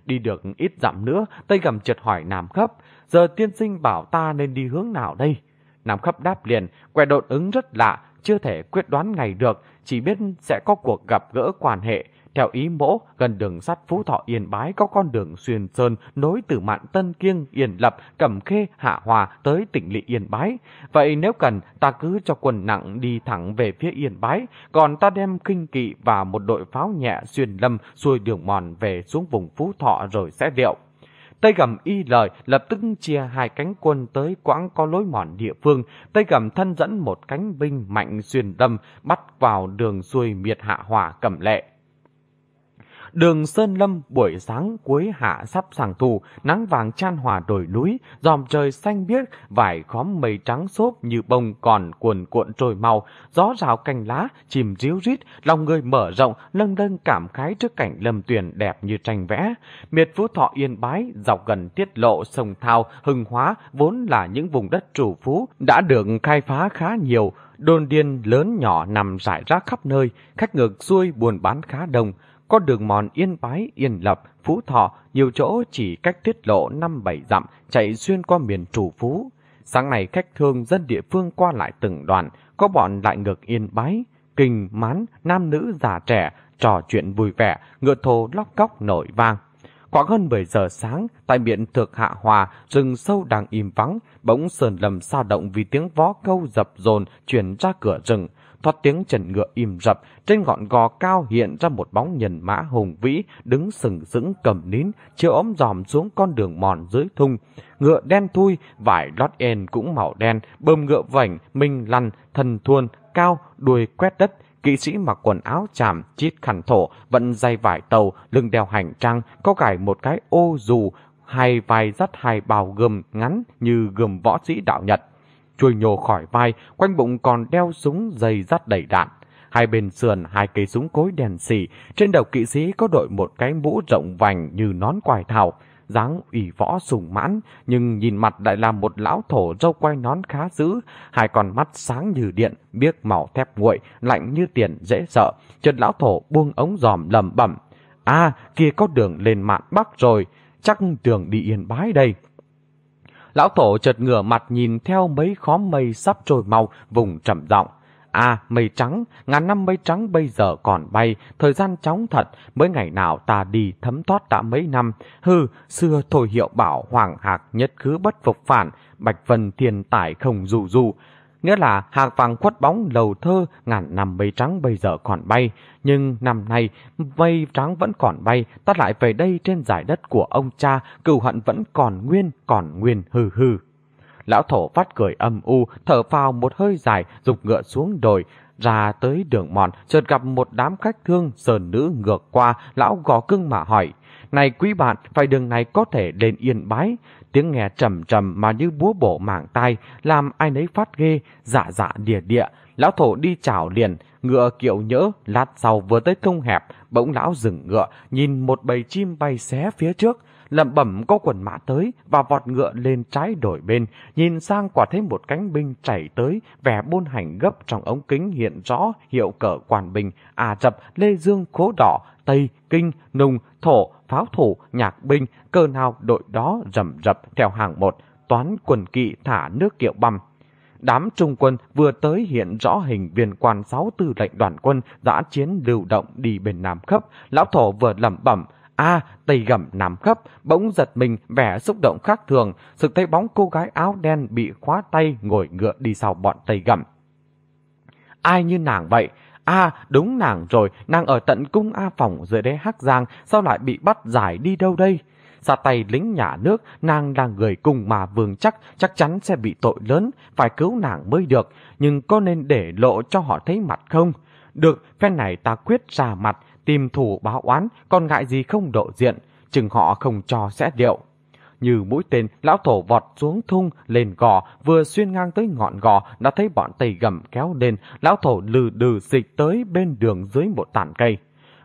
Đi được ít dặm nữa, Tây Gầm trượt hỏi Nam cấp, giờ tiên sinh bảo ta nên đi hướng nào đây? Nam cấp đáp liền, quẻ đột ứng rất lạ, chưa thể quyết đoán ngày được, chỉ biết sẽ có cuộc gặp gỡ quan hệ, theo ý mỗ, gần đường sắt Phú Thọ Yên Bái có con đường xuyên sơn nối từ mạn Tân Kiêng, Yên Lập, Cẩm Khê, Hạ Hòa tới tỉnh lỵ Yên Bái. Vậy nếu cần, ta cứ cho quân nặng đi thẳng về phía Yên Bái, còn ta đem kinh kỵ và một đội pháo nhẹ xuyên lâm xuôi đường mòn về xuống vùng Phú Thọ rồi sẽ điệu. Tây Gầm y lời lập tức chia hai cánh quân tới quãng có lối mòn địa phương. Tây Gầm thân dẫn một cánh binh mạnh xuyên đâm bắt vào đường xuôi miệt hạ hỏa cầm lệ. Đường Sơn Lâm buổi sáng cuối hạ sắp sàng thù, nắng vàng chan hòa đồi núi, dòm trời xanh biếc, vài khóm mây trắng xốp như bông còn cuồn cuộn trồi màu, gió rào cành lá, chìm ríu rít, lòng người mở rộng, lâng lâng cảm khái trước cảnh lâm tuyển đẹp như tranh vẽ. Miệt Phú Thọ Yên Bái, dọc gần tiết lộ sông Thao, Hưng Hóa, vốn là những vùng đất chủ phú, đã được khai phá khá nhiều, đồn điên lớn nhỏ nằm rải rác khắp nơi, khách ngược xuôi buôn bán khá đông, có đường mòn Yên Bái, Yên Lập, Phú Thọ, nhiều chỗ chỉ cách tiết lộ 5-7 dặm chạy xuyên qua miền trù phú. Sáng nay khách thương dân địa phương qua lại từng đoàn, có bọn lại ngược Yên Bái, kinh, mán, nam nữ già trẻ, trò chuyện vui vẻ, ngựa thồ lóc cóc nổi vang. Khoảng hơn 10 giờ sáng, tại miệng thực hạ hòa, rừng sâu đang im vắng, bỗng sờn lầm sao động vì tiếng vó câu dập dồn chuyển ra cửa rừng. Thoát tiếng trần ngựa im rập, trên ngọn gò cao hiện ra một bóng nhân mã hùng vĩ, đứng sừng sững cầm nín, chiếu ống dòm xuống con đường mòn dưới thung. Ngựa đen thui, vải lót en cũng màu đen, bơm ngựa vảnh, minh lăn, thần thuôn, cao, đuôi quét đất, Kỵ sĩ mặc quần áo chàm, chít khăn thổ, vận dây vải tàu, lưng đeo hành trang, có cải một cái ô dù, hai vai dắt hai bào gươm ngắn như gươm võ sĩ đạo Nhật. Chui nhô khỏi vai, quanh bụng còn đeo súng dây dắt đầy đạn. Hai bên sườn hai cây súng cối đèn xì, trên đầu kỵ sĩ có đội một cái mũ rộng vành như nón quài thảo dáng ủy võ sùng mãn, nhưng nhìn mặt lại là một lão thổ râu quay nón khá dữ, hai con mắt sáng như điện, biếc màu thép nguội, lạnh như tiền dễ sợ. Chân lão thổ buông ống giòm lầm bẩm. À, kia có đường lên mạn Bắc rồi, chắc đường đi yên bái đây. Lão tổ chợt ngửa mặt nhìn theo mấy khóm mây sắp trôi mau, vùng trầm giọng À, mây trắng, ngàn năm mây trắng bây giờ còn bay, thời gian chóng thật, mới ngày nào ta đi thấm thoát đã mấy năm. Hừ, xưa thổi hiệu bảo hoàng hạc nhất khứ bất phục phản, bạch vân thiên tải không dù dù. Nghĩa là hạc vàng khuất bóng lầu thơ, ngàn năm mây trắng bây giờ còn bay. Nhưng năm nay, mây trắng vẫn còn bay, ta lại về đây trên giải đất của ông cha, cừu hận vẫn còn nguyên, còn nguyên hừ hừ. Lão thổ phát cười âm u, thở phào một hơi dài, dục ngựa xuống đồi, ra tới đường mòn, chợt gặp một đám khách thương sờn nữ ngược qua, lão gò cưng mà hỏi. Này quý bạn, phải đường này có thể lên yên bái. Tiếng nghe trầm trầm mà như búa bổ mảng tai, làm ai nấy phát ghê, dạ dạ địa địa. Lão thổ đi chào liền, ngựa kiệu nhỡ, lát sau vừa tới thung hẹp, bỗng lão dừng ngựa, nhìn một bầy chim bay xé phía trước, lẩm bẩm có quần mã tới và vọt ngựa lên trái đổi bên, nhìn sang quả thấy một cánh binh chảy tới, vẻ buôn hành gấp trong ống kính hiện rõ hiệu cờ quản binh, à Rập, Lê Dương, Khố Đỏ, Tây, Kinh, Nùng, Thổ, Pháo Thủ, Nhạc Binh, cơ nào đội đó rầm rập theo hàng một, toán quần kỵ thả nước kiệu băm. Đám trung quân vừa tới hiện rõ hình viên quan sáu tư lệnh đoàn quân giã chiến lưu động đi bên Nam Khấp. Lão Thổ vừa lẩm bẩm, A, tay gầm nằm khắp, bỗng giật mình vẻ xúc động khác thường, sực thấy bóng cô gái áo đen bị khóa tay ngồi ngựa đi sau bọn tay gầm. Ai như nàng vậy? A, đúng nàng rồi, nàng ở tận cung A phòng dưới đế Hắc Giang, sao lại bị bắt giải đi đâu đây? Xa tay lính nhà nước, nàng là người cùng mà vương chắc, chắc chắn sẽ bị tội lớn, phải cứu nàng mới được, nhưng có nên để lộ cho họ thấy mặt không? Được, phen này ta quyết ra mặt, tìm thủ báo oán, còn ngại gì không độ diện, chừng họ không cho sẽ điệu. Như mũi tên, lão thổ vọt xuống thung, lên gò, vừa xuyên ngang tới ngọn gò, đã thấy bọn tây gầm kéo lên, lão thổ lừ đừ dịch tới bên đường dưới một tàn cây.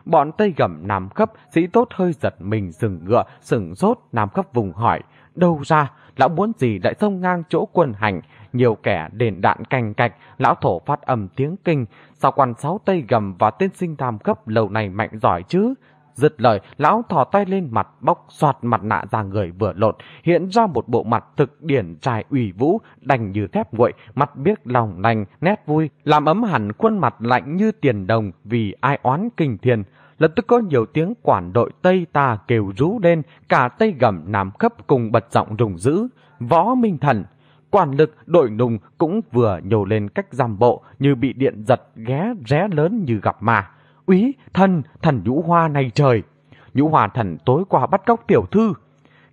Bọn tây gầm nằm khắp, sĩ tốt hơi giật mình dừng ngựa, sừng rốt, nằm khắp vùng hỏi. Đâu ra, lão muốn gì lại xông ngang chỗ quân hành, nhiều kẻ đền đạn canh cạch, lão thổ phát âm tiếng kinh, sao quan sáu tây gầm và tên sinh tham cấp lâu này mạnh giỏi chứ? giật lời, lão thò tay lên mặt, bóc soạt mặt nạ ra người vừa lột, hiện ra một bộ mặt thực điển trai ủy vũ, đành như thép nguội, mặt biếc lòng lành, nét vui, làm ấm hẳn khuôn mặt lạnh như tiền đồng vì ai oán kinh thiền. Lập tức có nhiều tiếng quản đội Tây ta kêu rú lên, cả Tây gầm Nam cấp cùng bật giọng rùng dữ. Võ Minh Thần, quản lực đội nùng cũng vừa nhổ lên cách giam bộ như bị điện giật ghé ré lớn như gặp ma. Úy, thần, thần nhũ hoa này trời! Nhũ hoa thần tối qua bắt cóc tiểu thư.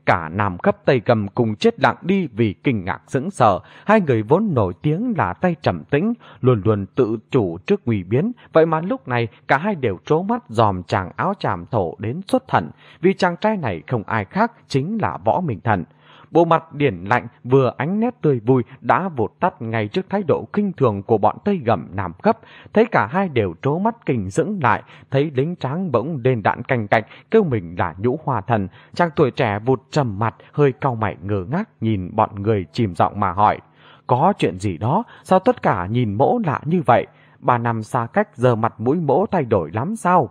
Cả Nam khắp Tây Cầm cùng chết lặng đi vì kinh ngạc sững sờ. Hai người vốn nổi tiếng là tay trầm tĩnh, luôn luôn tự chủ trước nguy biến. Vậy mà lúc này cả hai đều trố mắt dòm chàng áo chàm thổ đến xuất thần. Vì chàng trai này không ai khác chính là võ minh thần. Bộ mặt điển lạnh vừa ánh nét tươi vui đã vụt tắt ngay trước thái độ kinh thường của bọn Tây Gầm Nam Cấp. Thấy cả hai đều trố mắt kinh dững lại, thấy lính tráng bỗng đền đạn canh cạch, kêu mình là nhũ hòa thần. Chàng tuổi trẻ vụt trầm mặt, hơi cau mày ngơ ngác nhìn bọn người chìm giọng mà hỏi. Có chuyện gì đó, sao tất cả nhìn mỗ lạ như vậy? bà nằm xa cách giờ mặt mũi mỗ thay đổi lắm sao?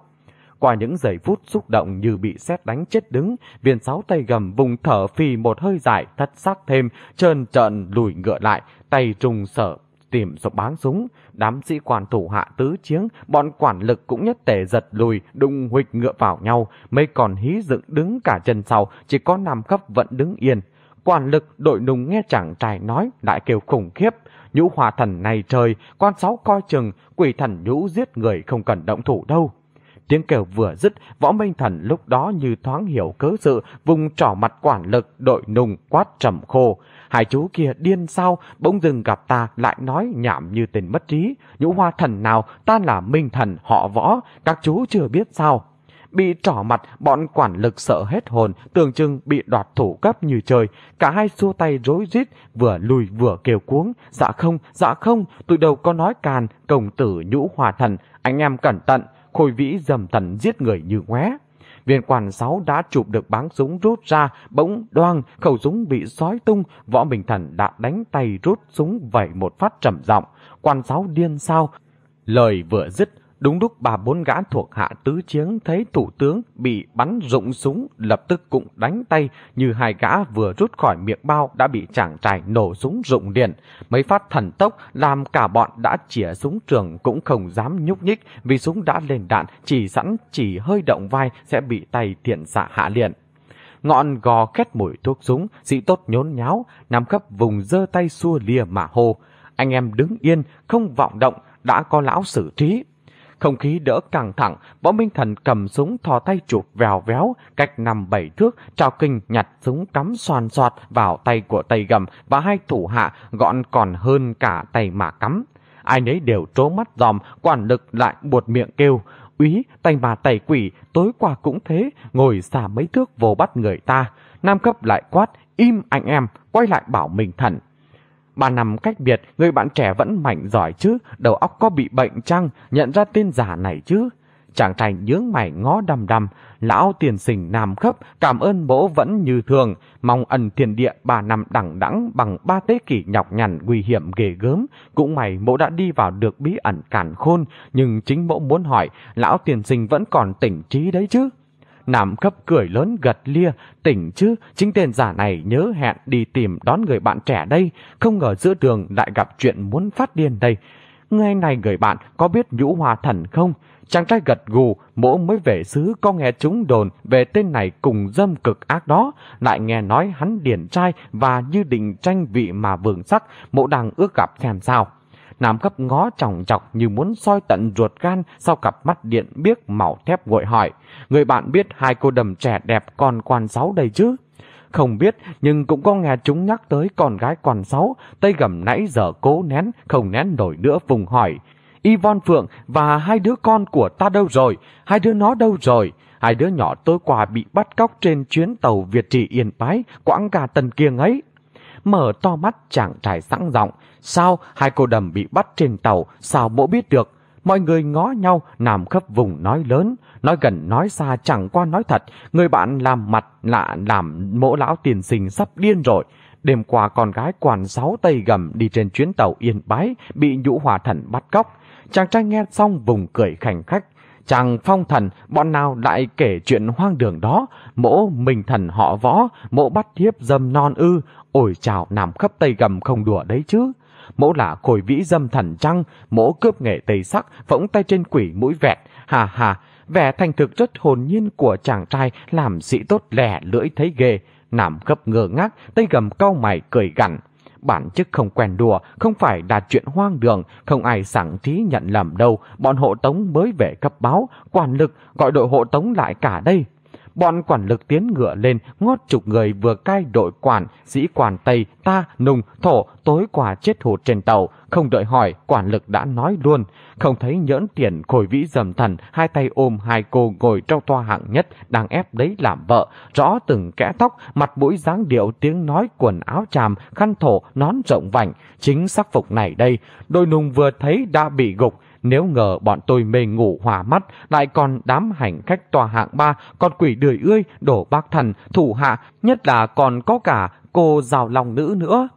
Qua những giây phút xúc động như bị xét đánh chết đứng, viên sáu tay gầm vùng thở phì một hơi dài thất sắc thêm, trơn trợn lùi ngựa lại, tay trùng sở tìm sọc báng súng. Đám sĩ quan thủ hạ tứ chiến, bọn quản lực cũng nhất tề giật lùi, đụng huịch ngựa vào nhau, mấy còn hí dựng đứng cả chân sau, chỉ có nam cấp vẫn đứng yên. Quản lực đội nùng nghe chẳng trai nói, lại kêu khủng khiếp. Nhũ hòa thần này trời, con sáu coi chừng, quỷ thần nhũ giết người không cần động thủ đâu. Tiếng kêu vừa dứt, võ minh thần lúc đó như thoáng hiểu cớ sự, vùng trỏ mặt quản lực, đội nùng, quát trầm khô. Hai chú kia điên sao, bỗng dừng gặp ta lại nói nhảm như tình mất trí. Nhũ hoa thần nào, ta là minh thần họ võ, các chú chưa biết sao. Bị trỏ mặt, bọn quản lực sợ hết hồn, tưởng chừng bị đoạt thủ cấp như trời. Cả hai xua tay rối rít, vừa lùi vừa kêu cuống. Dạ không, dạ không, tụi đầu có nói càn, công tử nhũ hòa thần, anh em cẩn thận, khôi vĩ dầm thần giết người như ngoé. Viên quản sáu đã chụp được báng súng rút ra, bỗng đoan, khẩu súng bị sói tung, võ bình thần đã đánh tay rút súng vẩy một phát trầm giọng. Quan sáu điên sao? Lời vừa dứt, Đúng lúc bà bốn gã thuộc hạ tứ chiến thấy thủ tướng bị bắn rụng súng, lập tức cũng đánh tay như hai gã vừa rút khỏi miệng bao đã bị chàng trai nổ súng rụng điện. Mấy phát thần tốc làm cả bọn đã chỉa súng trường cũng không dám nhúc nhích vì súng đã lên đạn chỉ sẵn chỉ hơi động vai sẽ bị tay tiện xạ hạ liền. Ngọn gò khét mùi thuốc súng, sĩ tốt nhốn nháo, nằm khắp vùng dơ tay xua lìa mà hô. Anh em đứng yên, không vọng động, đã có lão xử trí. Không khí đỡ căng thẳng, võ minh thần cầm súng thò tay chụp vèo véo, cách nằm bảy thước, trao kinh nhặt súng cắm xoàn xoạt vào tay của tay gầm và hai thủ hạ gọn còn hơn cả tay mà cắm. Ai nấy đều trố mắt dòm, quản lực lại buột miệng kêu, úy, tay bà tay quỷ, tối qua cũng thế, ngồi xa mấy thước vô bắt người ta. Nam cấp lại quát, im anh em, quay lại bảo mình thần. Ba năm cách biệt, người bạn trẻ vẫn mạnh giỏi chứ, đầu óc có bị bệnh chăng, nhận ra tên giả này chứ. Chàng trai nhướng mày ngó đầm đầm lão tiền sinh nam khấp, cảm ơn bố vẫn như thường, mong ẩn thiền địa ba năm đẳng đẳng bằng ba thế kỷ nhọc nhằn nguy hiểm ghê gớm. Cũng mày mỗ đã đi vào được bí ẩn cản khôn, nhưng chính mỗ muốn hỏi, lão tiền sinh vẫn còn tỉnh trí đấy chứ. Nam cấp cười lớn gật lia, tỉnh chứ, chính tên giả này nhớ hẹn đi tìm đón người bạn trẻ đây, không ngờ giữa đường lại gặp chuyện muốn phát điên đây. Ngay này người bạn có biết nhũ hòa thần không? Chàng trai gật gù, mỗ mới về xứ có nghe chúng đồn về tên này cùng dâm cực ác đó, lại nghe nói hắn điển trai và như định tranh vị mà vương sắc, mỗ đang ước gặp xem sao. Nam gấp ngó trọng chọc như muốn soi tận ruột gan sau cặp mắt điện biếc màu thép gội hỏi. Người bạn biết hai cô đầm trẻ đẹp còn quan sáu đây chứ? Không biết, nhưng cũng có nghe chúng nhắc tới con gái quan sáu, tay gầm nãy giờ cố nén, không nén nổi nữa vùng hỏi. Yvonne Phượng và hai đứa con của ta đâu rồi? Hai đứa nó đâu rồi? Hai đứa nhỏ tối qua bị bắt cóc trên chuyến tàu Việt Trị Yên Bái, quãng gà tần kiêng ấy. Mở to mắt chàng trai sẵn giọng Sao hai cô đầm bị bắt trên tàu, sao bố biết được? Mọi người ngó nhau, nằm khắp vùng nói lớn, nói gần nói xa chẳng qua nói thật. Người bạn làm mặt lạ làm mỗ lão tiền sinh sắp điên rồi. Đêm qua con gái quản sáu tây gầm đi trên chuyến tàu Yên Bái, bị nhũ hòa thần bắt cóc. Chàng trai nghe xong vùng cười khảnh khách. Chàng phong thần, bọn nào lại kể chuyện hoang đường đó, mỗ mình thần họ võ, mỗ bắt thiếp dâm non ư, ôi chào nằm khắp tây gầm không đùa đấy chứ mỗ là khôi vĩ dâm thần trăng, mỗ cướp nghệ tây sắc, phỗng tay trên quỷ mũi vẹt, hà hà, vẻ thành thực rất hồn nhiên của chàng trai làm sĩ tốt lẻ lưỡi thấy ghê, nằm gấp ngơ ngác, tay gầm cau mày cười gằn. Bản chức không quen đùa, không phải là chuyện hoang đường, không ai sẵn trí nhận lầm đâu, bọn hộ tống mới về cấp báo, quản lực gọi đội hộ tống lại cả đây, Bọn quản lực tiến ngựa lên, ngót chục người vừa cai đội quản, sĩ quản Tây, ta, nùng, thổ, tối quả chết hụt trên tàu. Không đợi hỏi, quản lực đã nói luôn. Không thấy nhỡn tiền khôi vĩ dầm thần, hai tay ôm hai cô ngồi trong toa hạng nhất, đang ép đấy làm vợ. Rõ từng kẽ tóc, mặt mũi dáng điệu tiếng nói quần áo tràm, khăn thổ, nón rộng vành. Chính sắc phục này đây, đôi nùng vừa thấy đã bị gục, nếu ngờ bọn tôi mê ngủ hòa mắt, lại còn đám hành khách tòa hạng ba, còn quỷ đười ươi, đổ bác thần, thủ hạ, nhất là còn có cả cô rào lòng nữ nữa.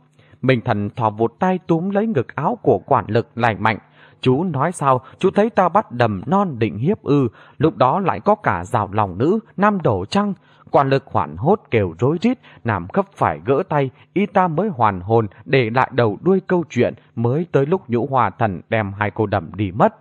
Mình thần thò vụt tay túm lấy ngực áo của quản lực lành mạnh. Chú nói sao, chú thấy ta bắt đầm non định hiếp ư, lúc đó lại có cả rào lòng nữ, nam đổ trăng. Quản lực hoảng hốt kêu rối rít, nằm khắp phải gỡ tay, y ta mới hoàn hồn để lại đầu đuôi câu chuyện mới tới lúc nhũ hòa thần đem hai cô đầm đi mất.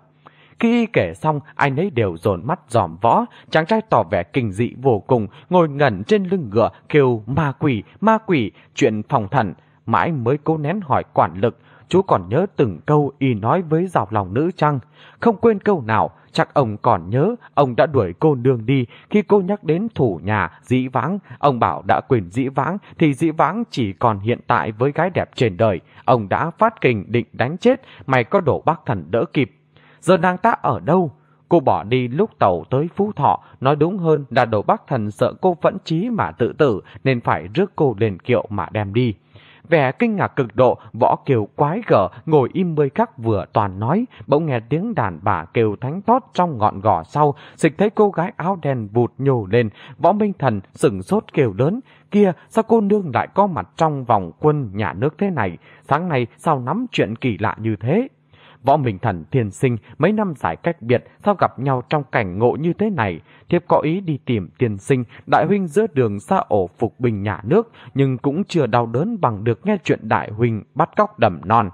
Khi kể xong, anh ấy đều dồn mắt dòm võ, chàng trai tỏ vẻ kinh dị vô cùng, ngồi ngẩn trên lưng ngựa, kêu ma quỷ, ma quỷ, chuyện phòng thần. Mãi mới cố nén hỏi quản lực, chú còn nhớ từng câu y nói với dọc lòng nữ chăng? Không quên câu nào, chắc ông còn nhớ, ông đã đuổi cô nương đi khi cô nhắc đến thủ nhà, dĩ vãng. Ông bảo đã quyền dĩ vãng, thì dĩ vãng chỉ còn hiện tại với gái đẹp trên đời. Ông đã phát kình định đánh chết, mày có đổ bác thần đỡ kịp. Giờ nàng ta ở đâu? Cô bỏ đi lúc tàu tới Phú Thọ, nói đúng hơn là đồ bác thần sợ cô vẫn trí mà tự tử nên phải rước cô lên kiệu mà đem đi. Vẻ kinh ngạc cực độ, võ kiều quái gở, ngồi im mươi khắc vừa toàn nói, bỗng nghe tiếng đàn bà kêu thánh thót trong ngọn gò sau, xịch thấy cô gái áo đen vụt nhổ lên, võ minh thần sừng sốt kêu lớn, kia sao cô nương lại có mặt trong vòng quân nhà nước thế này, sáng nay sao nắm chuyện kỳ lạ như thế? Võ Minh Thần Thiên sinh mấy năm giải cách biệt sao gặp nhau trong cảnh ngộ như thế này. Thiếp có ý đi tìm tiên sinh, đại huynh giữa đường xa ổ phục bình nhà nước, nhưng cũng chưa đau đớn bằng được nghe chuyện đại huynh bắt cóc đầm non.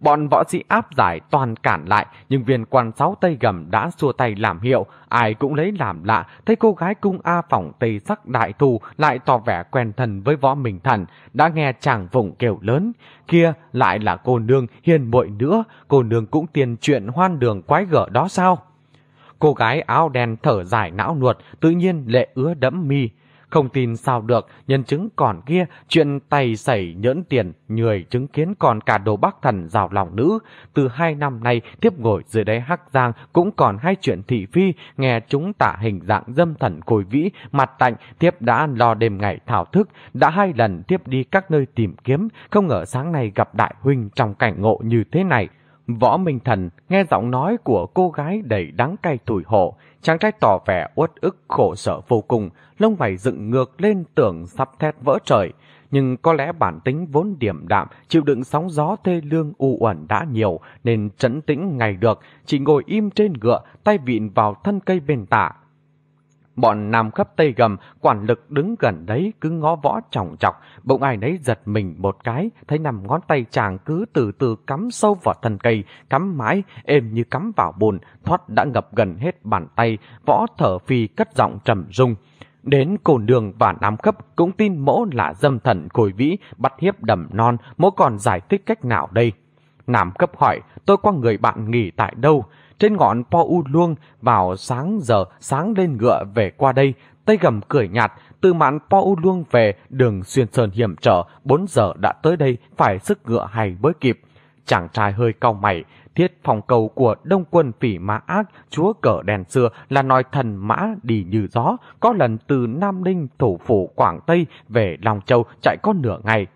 Bọn võ sĩ áp giải toàn cản lại, nhưng viên quan sáu tây gầm đã xua tay làm hiệu. Ai cũng lấy làm lạ, thấy cô gái cung A phỏng tây sắc đại thù lại tỏ vẻ quen thân với võ mình thần. Đã nghe chàng vùng kêu lớn. Kia lại là cô nương hiền muội nữa, cô nương cũng tiền chuyện hoan đường quái gở đó sao? Cô gái áo đen thở dài não nuột, tự nhiên lệ ứa đẫm mi. Không tin sao được, nhân chứng còn kia, chuyện tay xảy nhẫn tiền, người chứng kiến còn cả đồ bác thần rào lòng nữ. Từ hai năm nay, tiếp ngồi dưới đáy hắc giang cũng còn hai chuyện thị phi, nghe chúng tả hình dạng dâm thần cồi vĩ, mặt tạnh, tiếp đã lo đêm ngày thảo thức, đã hai lần tiếp đi các nơi tìm kiếm, không ngờ sáng nay gặp đại huynh trong cảnh ngộ như thế này. Võ Minh Thần nghe giọng nói của cô gái đầy đắng cay tủi hổ, chàng trai tỏ vẻ uất ức khổ sở vô cùng, lông mày dựng ngược lên tưởng sắp thét vỡ trời. Nhưng có lẽ bản tính vốn điềm đạm, chịu đựng sóng gió thê lương u uẩn đã nhiều, nên trấn tĩnh ngày được, chỉ ngồi im trên ngựa, tay vịn vào thân cây bên tạ, Bọn nam khắp tây gầm, quản lực đứng gần đấy cứ ngó võ trọng chọc, bỗng ai nấy giật mình một cái, thấy nằm ngón tay chàng cứ từ từ cắm sâu vào thân cây, cắm mãi, êm như cắm vào bùn, thoát đã ngập gần hết bàn tay, võ thở phi cất giọng trầm rung. Đến cồn đường và nam khắp cũng tin mỗ là dâm thần cồi vĩ, bắt hiếp đầm non, mỗ còn giải thích cách nào đây? Nam cấp hỏi, tôi qua người bạn nghỉ tại đâu? Trên ngọn Po U Luông vào sáng giờ sáng lên ngựa về qua đây, tay gầm cười nhạt, từ mạn Po U Luông về đường xuyên sơn hiểm trở, 4 giờ đã tới đây, phải sức ngựa hay mới kịp. Chàng trai hơi cau mày, thiết phòng cầu của đông quân phỉ mã ác, chúa cờ đèn xưa là nói thần mã đi như gió, có lần từ Nam Ninh thủ phủ Quảng Tây về Long Châu chạy có nửa ngày.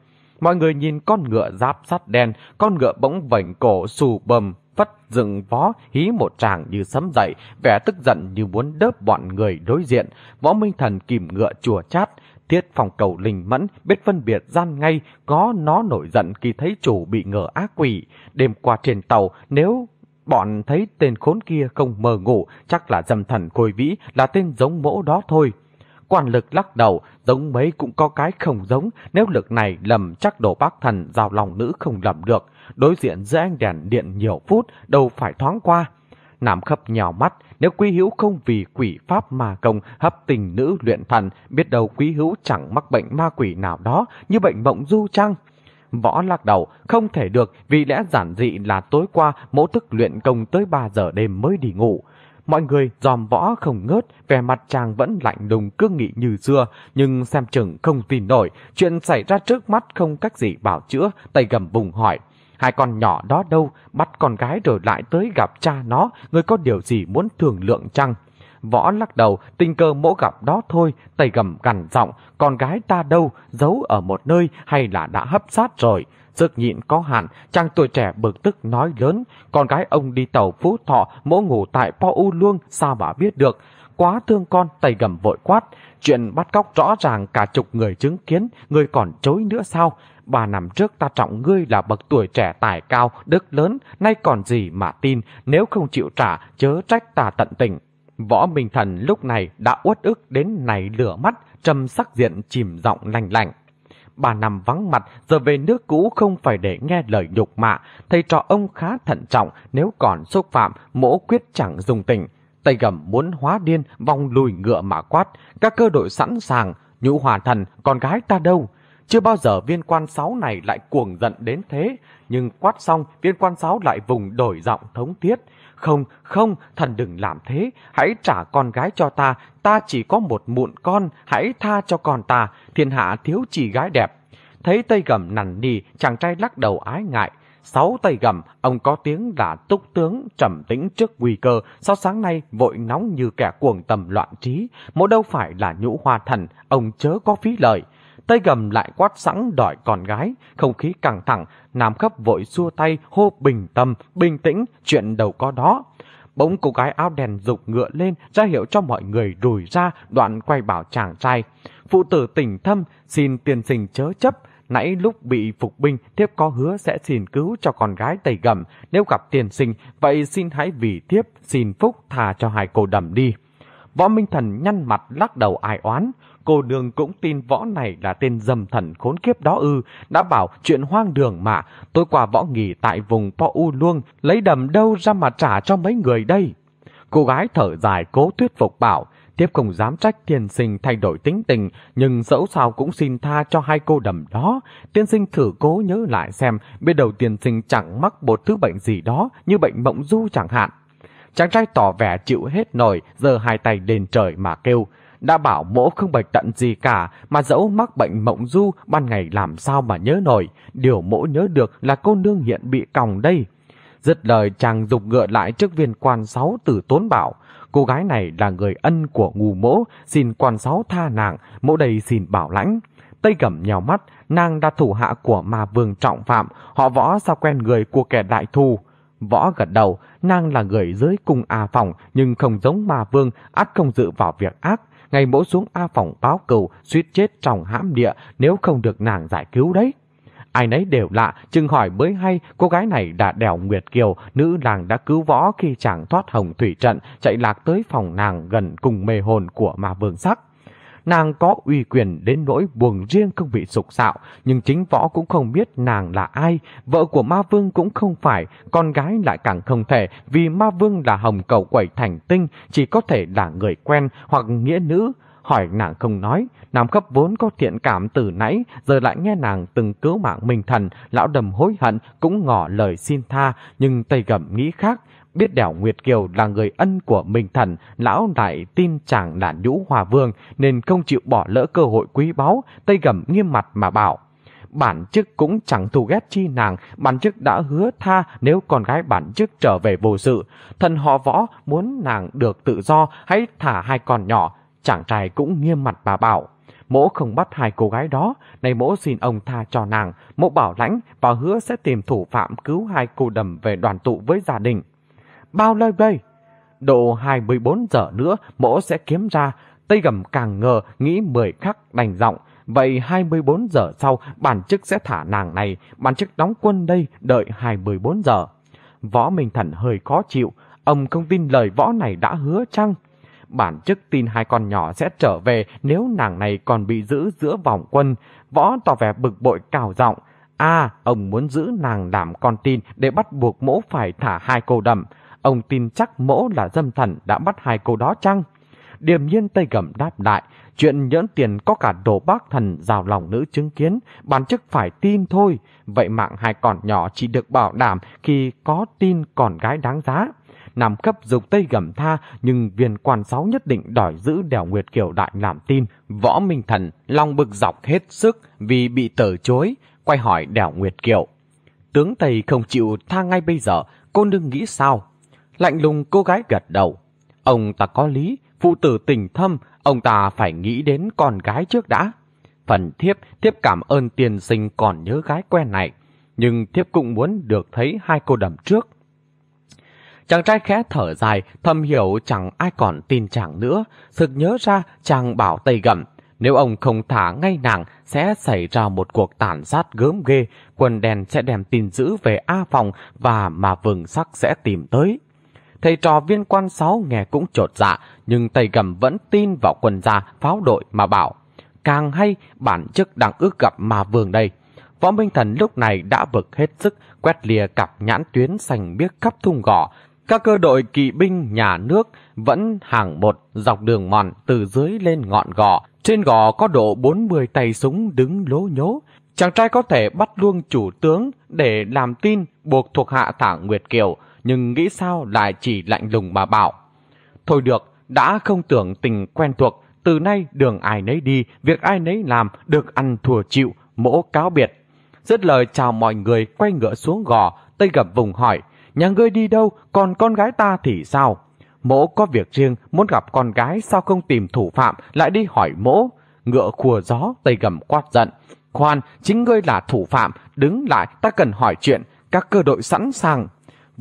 Mọi người nhìn con ngựa giáp sắt đen, con ngựa bỗng vảnh cổ xù bầm phất dựng vó hí một tràng như sấm dậy, vẻ tức giận như muốn đớp bọn người đối diện. Võ Minh Thần kìm ngựa chùa chát, Tiết phòng cầu linh mẫn, biết phân biệt gian ngay, có nó nổi giận khi thấy chủ bị ngờ ác quỷ. Đêm qua trên tàu, nếu bọn thấy tên khốn kia không mờ ngủ, chắc là dâm thần khôi vĩ, là tên giống mỗ đó thôi. Quan lực lắc đầu, giống mấy cũng có cái không giống, nếu lực này lầm chắc đổ bác thần giao lòng nữ không lầm được. Đối diện giữa anh đèn điện nhiều phút, đâu phải thoáng qua. Nam khập nhào mắt, nếu quý hữu không vì quỷ pháp mà công hấp tình nữ luyện thần, biết đâu quý hữu chẳng mắc bệnh ma quỷ nào đó như bệnh mộng du chăng. Võ lắc đầu, không thể được vì lẽ giản dị là tối qua mỗi thức luyện công tới 3 giờ đêm mới đi ngủ. Mọi người dòm võ không ngớt, vẻ mặt chàng vẫn lạnh lùng cương nghị như xưa, nhưng xem chừng không tin nổi, chuyện xảy ra trước mắt không cách gì bảo chữa, tay gầm vùng hỏi. Hai con nhỏ đó đâu, bắt con gái rồi lại tới gặp cha nó, người có điều gì muốn thường lượng chăng? Võ lắc đầu, tình cờ mỗ gặp đó thôi, tay gầm gằn giọng, con gái ta đâu, giấu ở một nơi hay là đã hấp sát rồi. Sức nhịn có hạn, chàng tuổi trẻ bực tức nói lớn, con gái ông đi tàu phú thọ, mỗi ngủ tại Po U Luông, sao bà biết được. Quá thương con, tay gầm vội quát, Chuyện bắt cóc rõ ràng cả chục người chứng kiến, người còn chối nữa sao? bà nằm trước ta trọng ngươi là bậc tuổi trẻ tài cao, đức lớn, nay còn gì mà tin, nếu không chịu trả, chớ trách ta tận tình. Võ Minh Thần lúc này đã uất ức đến này lửa mắt, trầm sắc diện chìm giọng lành lạnh. Ba năm vắng mặt, giờ về nước cũ không phải để nghe lời nhục mạ, thầy trò ông khá thận trọng, nếu còn xúc phạm, mỗ quyết chẳng dùng tình. tay gầm muốn hóa điên, vòng lùi ngựa mà quát, các cơ đội sẵn sàng, nhũ hòa thần, con gái ta đâu? Chưa bao giờ viên quan sáu này lại cuồng giận đến thế, nhưng quát xong viên quan sáu lại vùng đổi giọng thống thiết. Không, không, thần đừng làm thế, hãy trả con gái cho ta, ta chỉ có một mụn con, hãy tha cho con ta, thiên hạ thiếu chỉ gái đẹp. Thấy Tây Gầm nằn nì, chàng trai lắc đầu ái ngại. Sáu tay Gầm, ông có tiếng là túc tướng, trầm tĩnh trước nguy cơ, sau sáng nay vội nóng như kẻ cuồng tầm loạn trí. Mỗi đâu phải là nhũ hoa thần, ông chớ có phí lời tay gầm lại quát sẵn đòi con gái, không khí căng thẳng, Nam khắp vội xua tay hô bình tâm, bình tĩnh, chuyện đầu có đó. Bỗng cô gái áo đèn dục ngựa lên ra hiệu cho mọi người rùi ra đoạn quay bảo chàng trai. Phụ tử tỉnh thâm xin tiền sinh chớ chấp. Nãy lúc bị phục binh, thiếp có hứa sẽ xin cứu cho con gái tay gầm. Nếu gặp tiền sinh, vậy xin hãy vì thiếp, xin phúc thà cho hai cô đầm đi. Võ Minh Thần nhăn mặt lắc đầu ai oán cô đường cũng tin võ này là tên dâm thần khốn kiếp đó ư, đã bảo chuyện hoang đường mà, tôi qua võ nghỉ tại vùng Po U Luông, lấy đầm đâu ra mà trả cho mấy người đây. Cô gái thở dài cố thuyết phục bảo, tiếp không dám trách tiên sinh thay đổi tính tình, nhưng dẫu sao cũng xin tha cho hai cô đầm đó. Tiên sinh thử cố nhớ lại xem, biết đầu tiên sinh chẳng mắc một thứ bệnh gì đó, như bệnh mộng du chẳng hạn. Chàng trai tỏ vẻ chịu hết nổi, giờ hai tay lên trời mà kêu, đã bảo mỗ không bệnh tận gì cả, mà dẫu mắc bệnh mộng du, ban ngày làm sao mà nhớ nổi. Điều mỗ nhớ được là cô nương hiện bị còng đây. Dứt lời chàng dục ngựa lại trước viên quan sáu tử tốn bảo. Cô gái này là người ân của ngù mỗ, xin quan sáu tha nàng, mỗ đây xin bảo lãnh. Tây Cẩm nhào mắt, nàng đã thủ hạ của ma vương trọng phạm, họ võ sao quen người của kẻ đại thù. Võ gật đầu, nàng là người dưới cung A phòng nhưng không giống ma vương, ắt không dự vào việc ác ngày mỗ xuống A phòng báo cầu, suýt chết trong hãm địa nếu không được nàng giải cứu đấy. Ai nấy đều lạ, chừng hỏi mới hay cô gái này đã đèo Nguyệt Kiều, nữ làng đã cứu võ khi chàng thoát hồng thủy trận, chạy lạc tới phòng nàng gần cùng mê hồn của ma vương sắc. Nàng có uy quyền đến nỗi buồn riêng không bị sục sạo, nhưng chính võ cũng không biết nàng là ai, vợ của ma vương cũng không phải, con gái lại càng không thể, vì ma vương là hồng cầu quẩy thành tinh, chỉ có thể là người quen hoặc nghĩa nữ. Hỏi nàng không nói, Nam khắp vốn có thiện cảm từ nãy, giờ lại nghe nàng từng cứu mạng mình thần, lão đầm hối hận cũng ngỏ lời xin tha, nhưng tay Gầm nghĩ khác, Biết đẻo Nguyệt Kiều là người ân của Minh Thần, lão đại tin chàng là nhũ hòa vương nên không chịu bỏ lỡ cơ hội quý báu, tay gầm nghiêm mặt mà bảo. Bản chức cũng chẳng thù ghét chi nàng, bản chức đã hứa tha nếu con gái bản chức trở về vô sự. Thần họ võ muốn nàng được tự do, hãy thả hai con nhỏ. Chàng trai cũng nghiêm mặt mà bảo. Mỗ không bắt hai cô gái đó, nay mỗ xin ông tha cho nàng, mỗ bảo lãnh và hứa sẽ tìm thủ phạm cứu hai cô đầm về đoàn tụ với gia đình bao lâu đây? Độ 24 giờ nữa mỗ sẽ kiếm ra. Tây gầm càng ngờ nghĩ 10 khắc đành giọng. Vậy 24 giờ sau bản chức sẽ thả nàng này. Bản chức đóng quân đây đợi 24 giờ. Võ Minh Thần hơi khó chịu. Ông không tin lời võ này đã hứa chăng? Bản chức tin hai con nhỏ sẽ trở về nếu nàng này còn bị giữ giữa vòng quân. Võ tỏ vẻ bực bội cào giọng. À, ông muốn giữ nàng làm con tin để bắt buộc mỗ phải thả hai cô đầm. Ông tin chắc mỗ là dâm thần đã bắt hai cô đó chăng? Điềm nhiên Tây Gầm đáp lại, chuyện nhẫn tiền có cả đồ bác thần rào lòng nữ chứng kiến, bản chức phải tin thôi. Vậy mạng hai con nhỏ chỉ được bảo đảm khi có tin con gái đáng giá. Nam cấp dục Tây Gầm tha, nhưng viên quan sáu nhất định đòi giữ đèo Nguyệt Kiều Đại làm tin. Võ Minh Thần lòng bực dọc hết sức vì bị từ chối, quay hỏi đèo Nguyệt Kiều. Tướng Tây không chịu tha ngay bây giờ, cô nương nghĩ sao? Lạnh lùng cô gái gật đầu. Ông ta có lý, phụ tử tình thâm, ông ta phải nghĩ đến con gái trước đã. Phần thiếp, thiếp cảm ơn tiền sinh còn nhớ gái quen này. Nhưng thiếp cũng muốn được thấy hai cô đầm trước. Chàng trai khẽ thở dài, thầm hiểu chẳng ai còn tin chàng nữa. Sực nhớ ra chàng bảo Tây Gầm, nếu ông không thả ngay nàng, sẽ xảy ra một cuộc tàn sát gớm ghê. Quân đèn sẽ đem tin dữ về A Phòng và mà vừng sắc sẽ tìm tới. Thầy trò viên quan sáu nghe cũng trột dạ, nhưng tay Gầm vẫn tin vào quân gia pháo đội mà bảo. Càng hay bản chức đang ước gặp mà vương đây. Võ Minh Thần lúc này đã vực hết sức quét lìa cặp nhãn tuyến xanh biếc khắp thung gò. Các cơ đội kỵ binh nhà nước vẫn hàng một dọc đường mòn từ dưới lên ngọn gò. Trên gò có độ 40 tay súng đứng lố nhố. Chàng trai có thể bắt luôn chủ tướng để làm tin buộc thuộc hạ thả Nguyệt Kiều, nhưng nghĩ sao lại chỉ lạnh lùng mà bảo. Thôi được, đã không tưởng tình quen thuộc, từ nay đường ai nấy đi, việc ai nấy làm, được ăn thua chịu, mỗ cáo biệt. Dứt lời chào mọi người quay ngựa xuống gò, Tây gặp vùng hỏi, nhà ngươi đi đâu, còn con gái ta thì sao? Mỗ có việc riêng, muốn gặp con gái sao không tìm thủ phạm, lại đi hỏi mỗ. Ngựa khùa gió, Tây gầm quát giận. Khoan, chính ngươi là thủ phạm, đứng lại, ta cần hỏi chuyện, các cơ đội sẵn sàng.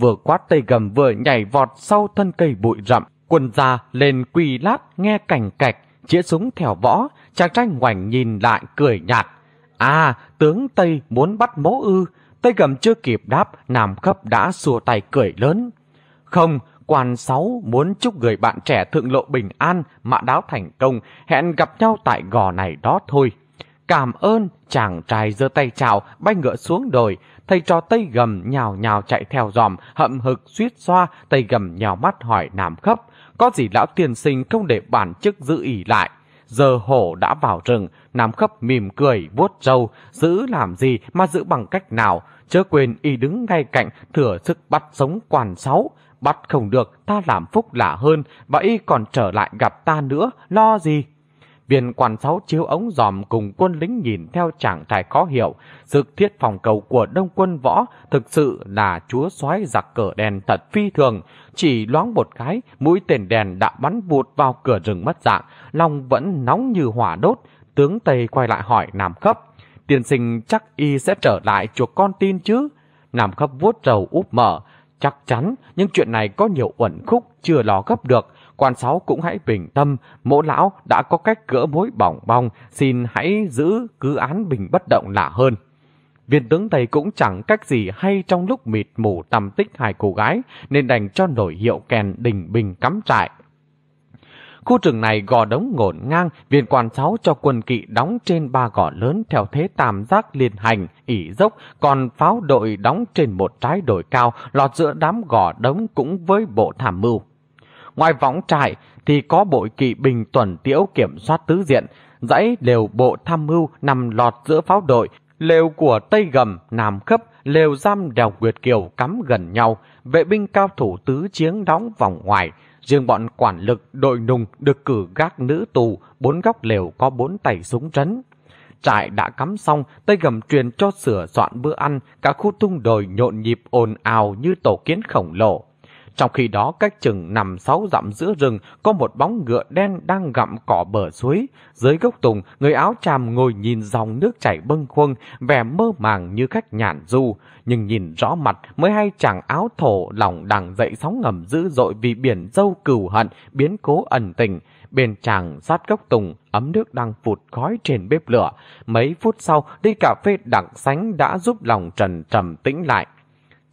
Vừa quát Tây gầm vừa nhảy vọt sau thân cây bụi rậm, quần ra lên quỳ lát nghe cảnh cạch, chĩa súng theo võ, chàng trai ngoảnh nhìn lại cười nhạt. À, tướng Tây muốn bắt mỗ ư. Tây gầm chưa kịp đáp, Nam Khấp đã xua tay cười lớn. Không, quan sáu muốn chúc người bạn trẻ thượng lộ bình an, mạ đáo thành công, hẹn gặp nhau tại gò này đó thôi. Cảm ơn, chàng trai giơ tay chào, bay ngựa xuống đồi. Thầy trò Tây gầm nhào nhào chạy theo dòm, hậm hực suýt xoa, Tây gầm nhào mắt hỏi nàm Khấp. Có gì lão tiền sinh không để bản chức giữ ỉ lại. Giờ hổ đã vào rừng, Nam khấp mỉm cười, vuốt râu, giữ làm gì mà giữ bằng cách nào, chớ quên y đứng ngay cạnh, thừa sức bắt sống quan sáu. Bắt không được, ta làm phúc lạ hơn, và y còn trở lại gặp ta nữa, lo gì? Viên quan sáu chiếu ống giòm cùng quân lính nhìn theo trạng thái khó hiểu. Sự thiết phòng cầu của đông quân võ thực sự là chúa soái giặc cờ đèn thật phi thường. Chỉ loáng một cái, mũi tên đèn đã bắn vụt vào cửa rừng mất dạng. Lòng vẫn nóng như hỏa đốt. Tướng Tây quay lại hỏi Nam Khấp. Tiên sinh chắc y sẽ trở lại chuộc con tin chứ? Nam Khấp vuốt rầu úp mở. Chắc chắn, nhưng chuyện này có nhiều uẩn khúc, chưa lo gấp được quan sáu cũng hãy bình tâm, mỗ lão đã có cách gỡ mối bỏng bong, xin hãy giữ cứ án bình bất động lạ hơn. Viên tướng Tây cũng chẳng cách gì hay trong lúc mịt mù tầm tích hai cô gái, nên đành cho nổi hiệu kèn đình bình cắm trại. Khu rừng này gò đống ngổn ngang, viên quan sáu cho quân kỵ đóng trên ba gò lớn theo thế tam giác liên hành, ỉ dốc, còn pháo đội đóng trên một trái đồi cao, lọt giữa đám gò đống cũng với bộ thảm mưu. Ngoài võng trại thì có bội kỵ binh tuần tiễu kiểm soát tứ diện, dãy lều bộ tham mưu nằm lọt giữa pháo đội, lều của Tây Gầm, Nam Khấp, lều giam đèo Nguyệt Kiều cắm gần nhau, vệ binh cao thủ tứ chiến đóng vòng ngoài. Riêng bọn quản lực đội nùng được cử gác nữ tù, bốn góc lều có bốn tay súng trấn. Trại đã cắm xong, Tây Gầm truyền cho sửa soạn bữa ăn, cả khu tung đồi nhộn nhịp ồn ào như tổ kiến khổng lồ. Trong khi đó cách chừng nằm sáu dặm giữa rừng có một bóng ngựa đen đang gặm cỏ bờ suối. Dưới gốc tùng, người áo tràm ngồi nhìn dòng nước chảy bâng khuâng, vẻ mơ màng như khách nhàn du. Nhưng nhìn rõ mặt mới hay chàng áo thổ lòng đằng dậy sóng ngầm dữ dội vì biển dâu cừu hận, biến cố ẩn tình. Bên chàng sát gốc tùng, ấm nước đang phụt khói trên bếp lửa. Mấy phút sau, đi cà phê đặng sánh đã giúp lòng trần trầm tĩnh lại.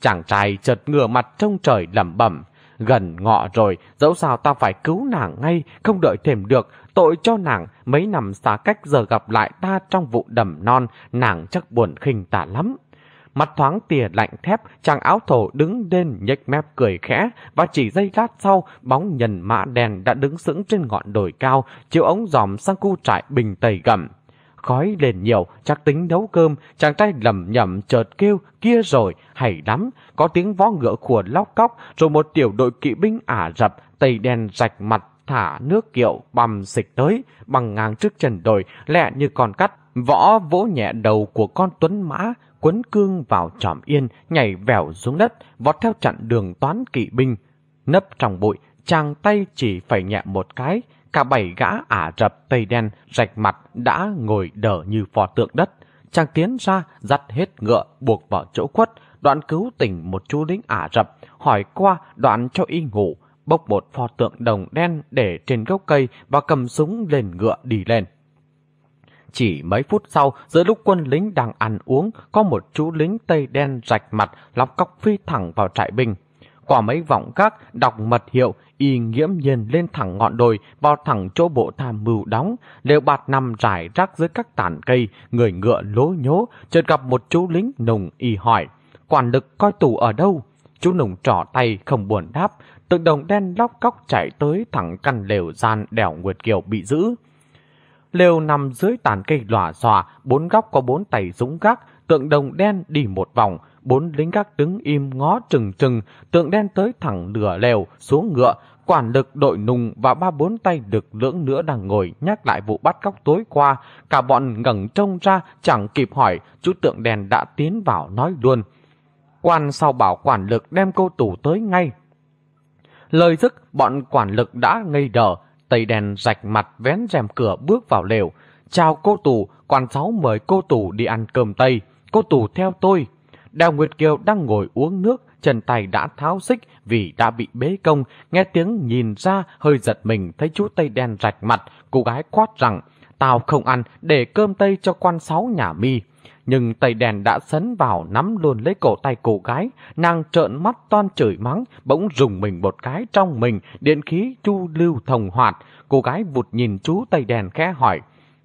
Chàng trai chợt ngửa mặt trông trời lẩm bẩm. Gần ngọ rồi, dẫu sao ta phải cứu nàng ngay, không đợi thêm được. Tội cho nàng, mấy năm xa cách giờ gặp lại ta trong vụ đầm non, nàng chắc buồn khinh tả lắm. Mặt thoáng tìa lạnh thép, chàng áo thổ đứng lên nhếch mép cười khẽ và chỉ giây lát sau, bóng nhân mã đèn đã đứng sững trên ngọn đồi cao, chiếu ống dòm sang khu trại bình tầy gầm khói lên nhiều, chắc tính nấu cơm, chàng trai lầm nhầm chợt kêu, kia rồi, hay lắm, có tiếng vó ngựa khùa lóc cóc, rồi một tiểu đội kỵ binh ả rập, tây đen rạch mặt, thả nước kiệu bầm xịch tới, bằng ngang trước chân đồi, lẹ như con cắt, võ vỗ nhẹ đầu của con tuấn mã, quấn cương vào tròm yên, nhảy vèo xuống đất, vọt theo chặn đường toán kỵ binh. Nấp trong bụi, chàng tay chỉ phải nhẹ một cái, Cả bảy gã ả rập tây đen rạch mặt đã ngồi đờ như phò tượng đất. Chàng tiến ra, dắt hết ngựa, buộc vào chỗ quất, đoạn cứu tỉnh một chú lính Ả Rập, hỏi qua đoạn cho y ngủ, bốc một pho tượng đồng đen để trên gốc cây và cầm súng lên ngựa đi lên. Chỉ mấy phút sau, giữa lúc quân lính đang ăn uống, có một chú lính tây đen rạch mặt, lóc cóc phi thẳng vào trại binh qua mấy vọng các đọc mật hiệu, y nghiễm nhiên lên thẳng ngọn đồi, vào thẳng chỗ bộ tham mưu đóng, lều bạt nằm rải rác dưới các tàn cây, người ngựa lố nhố, chợt gặp một chú lính nùng y hỏi, quản lực coi tù ở đâu? Chú nùng trỏ tay không buồn đáp, tượng đồng đen lóc cóc chạy tới thẳng căn lều gian đèo Nguyệt Kiều bị giữ. Lều nằm dưới tàn cây lòa xòa, bốn góc có bốn tay súng gác, tượng đồng đen đi một vòng, bốn lính gác đứng im ngó trừng trừng, tượng đen tới thẳng lửa lèo, xuống ngựa, quản lực đội nùng và ba bốn tay được lưỡng nữa đang ngồi nhắc lại vụ bắt cóc tối qua. Cả bọn ngẩng trông ra, chẳng kịp hỏi, chú tượng đèn đã tiến vào nói luôn. Quan sau bảo quản lực đem cô tủ tới ngay. Lời dứt, bọn quản lực đã ngây đờ, tây đèn rạch mặt vén rèm cửa bước vào lều. Chào cô tù, quan sáu mời cô tù đi ăn cơm tây. Cô tù theo tôi. Đào Nguyệt Kiều đang ngồi uống nước, chân tay đã tháo xích vì đã bị bế công, nghe tiếng nhìn ra hơi giật mình thấy chú Tây đen rạch mặt, cô gái quát rằng, tao không ăn để cơm Tây cho quan sáu nhà mi. Nhưng Tây đèn đã sấn vào nắm luôn lấy cổ tay cô gái, nàng trợn mắt toan chửi mắng, bỗng rùng mình một cái trong mình, điện khí chu lưu thông hoạt. Cô gái vụt nhìn chú Tây đèn khẽ hỏi,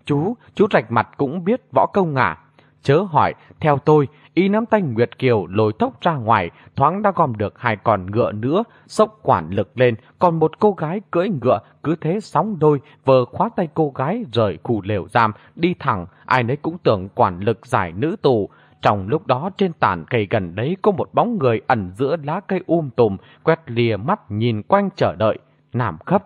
chú, chú rạch mặt cũng biết võ công ngả. Chớ hỏi, theo tôi, y nắm tay Nguyệt Kiều lôi tóc ra ngoài, thoáng đã gom được hai con ngựa nữa, sốc quản lực lên, còn một cô gái cưỡi ngựa cứ thế sóng đôi, vờ khóa tay cô gái rời khu lều giam, đi thẳng, ai nấy cũng tưởng quản lực giải nữ tù. Trong lúc đó trên tàn cây gần đấy có một bóng người ẩn giữa lá cây um tùm, quét lìa mắt nhìn quanh chờ đợi, nằm khấp.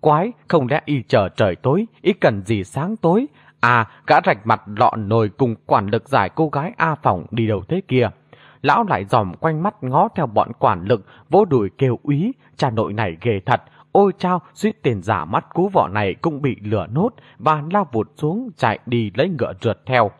Quái, không lẽ y chờ trời tối, y cần gì sáng tối, À, gã rạch mặt lọ nồi cùng quản lực giải cô gái A Phòng đi đầu thế kia. Lão lại dòm quanh mắt ngó theo bọn quản lực, vỗ đùi kêu úy, cha nội này ghê thật. Ôi chao, suýt tiền giả mắt cú vọ này cũng bị lửa nốt và lao vụt xuống chạy đi lấy ngựa rượt theo.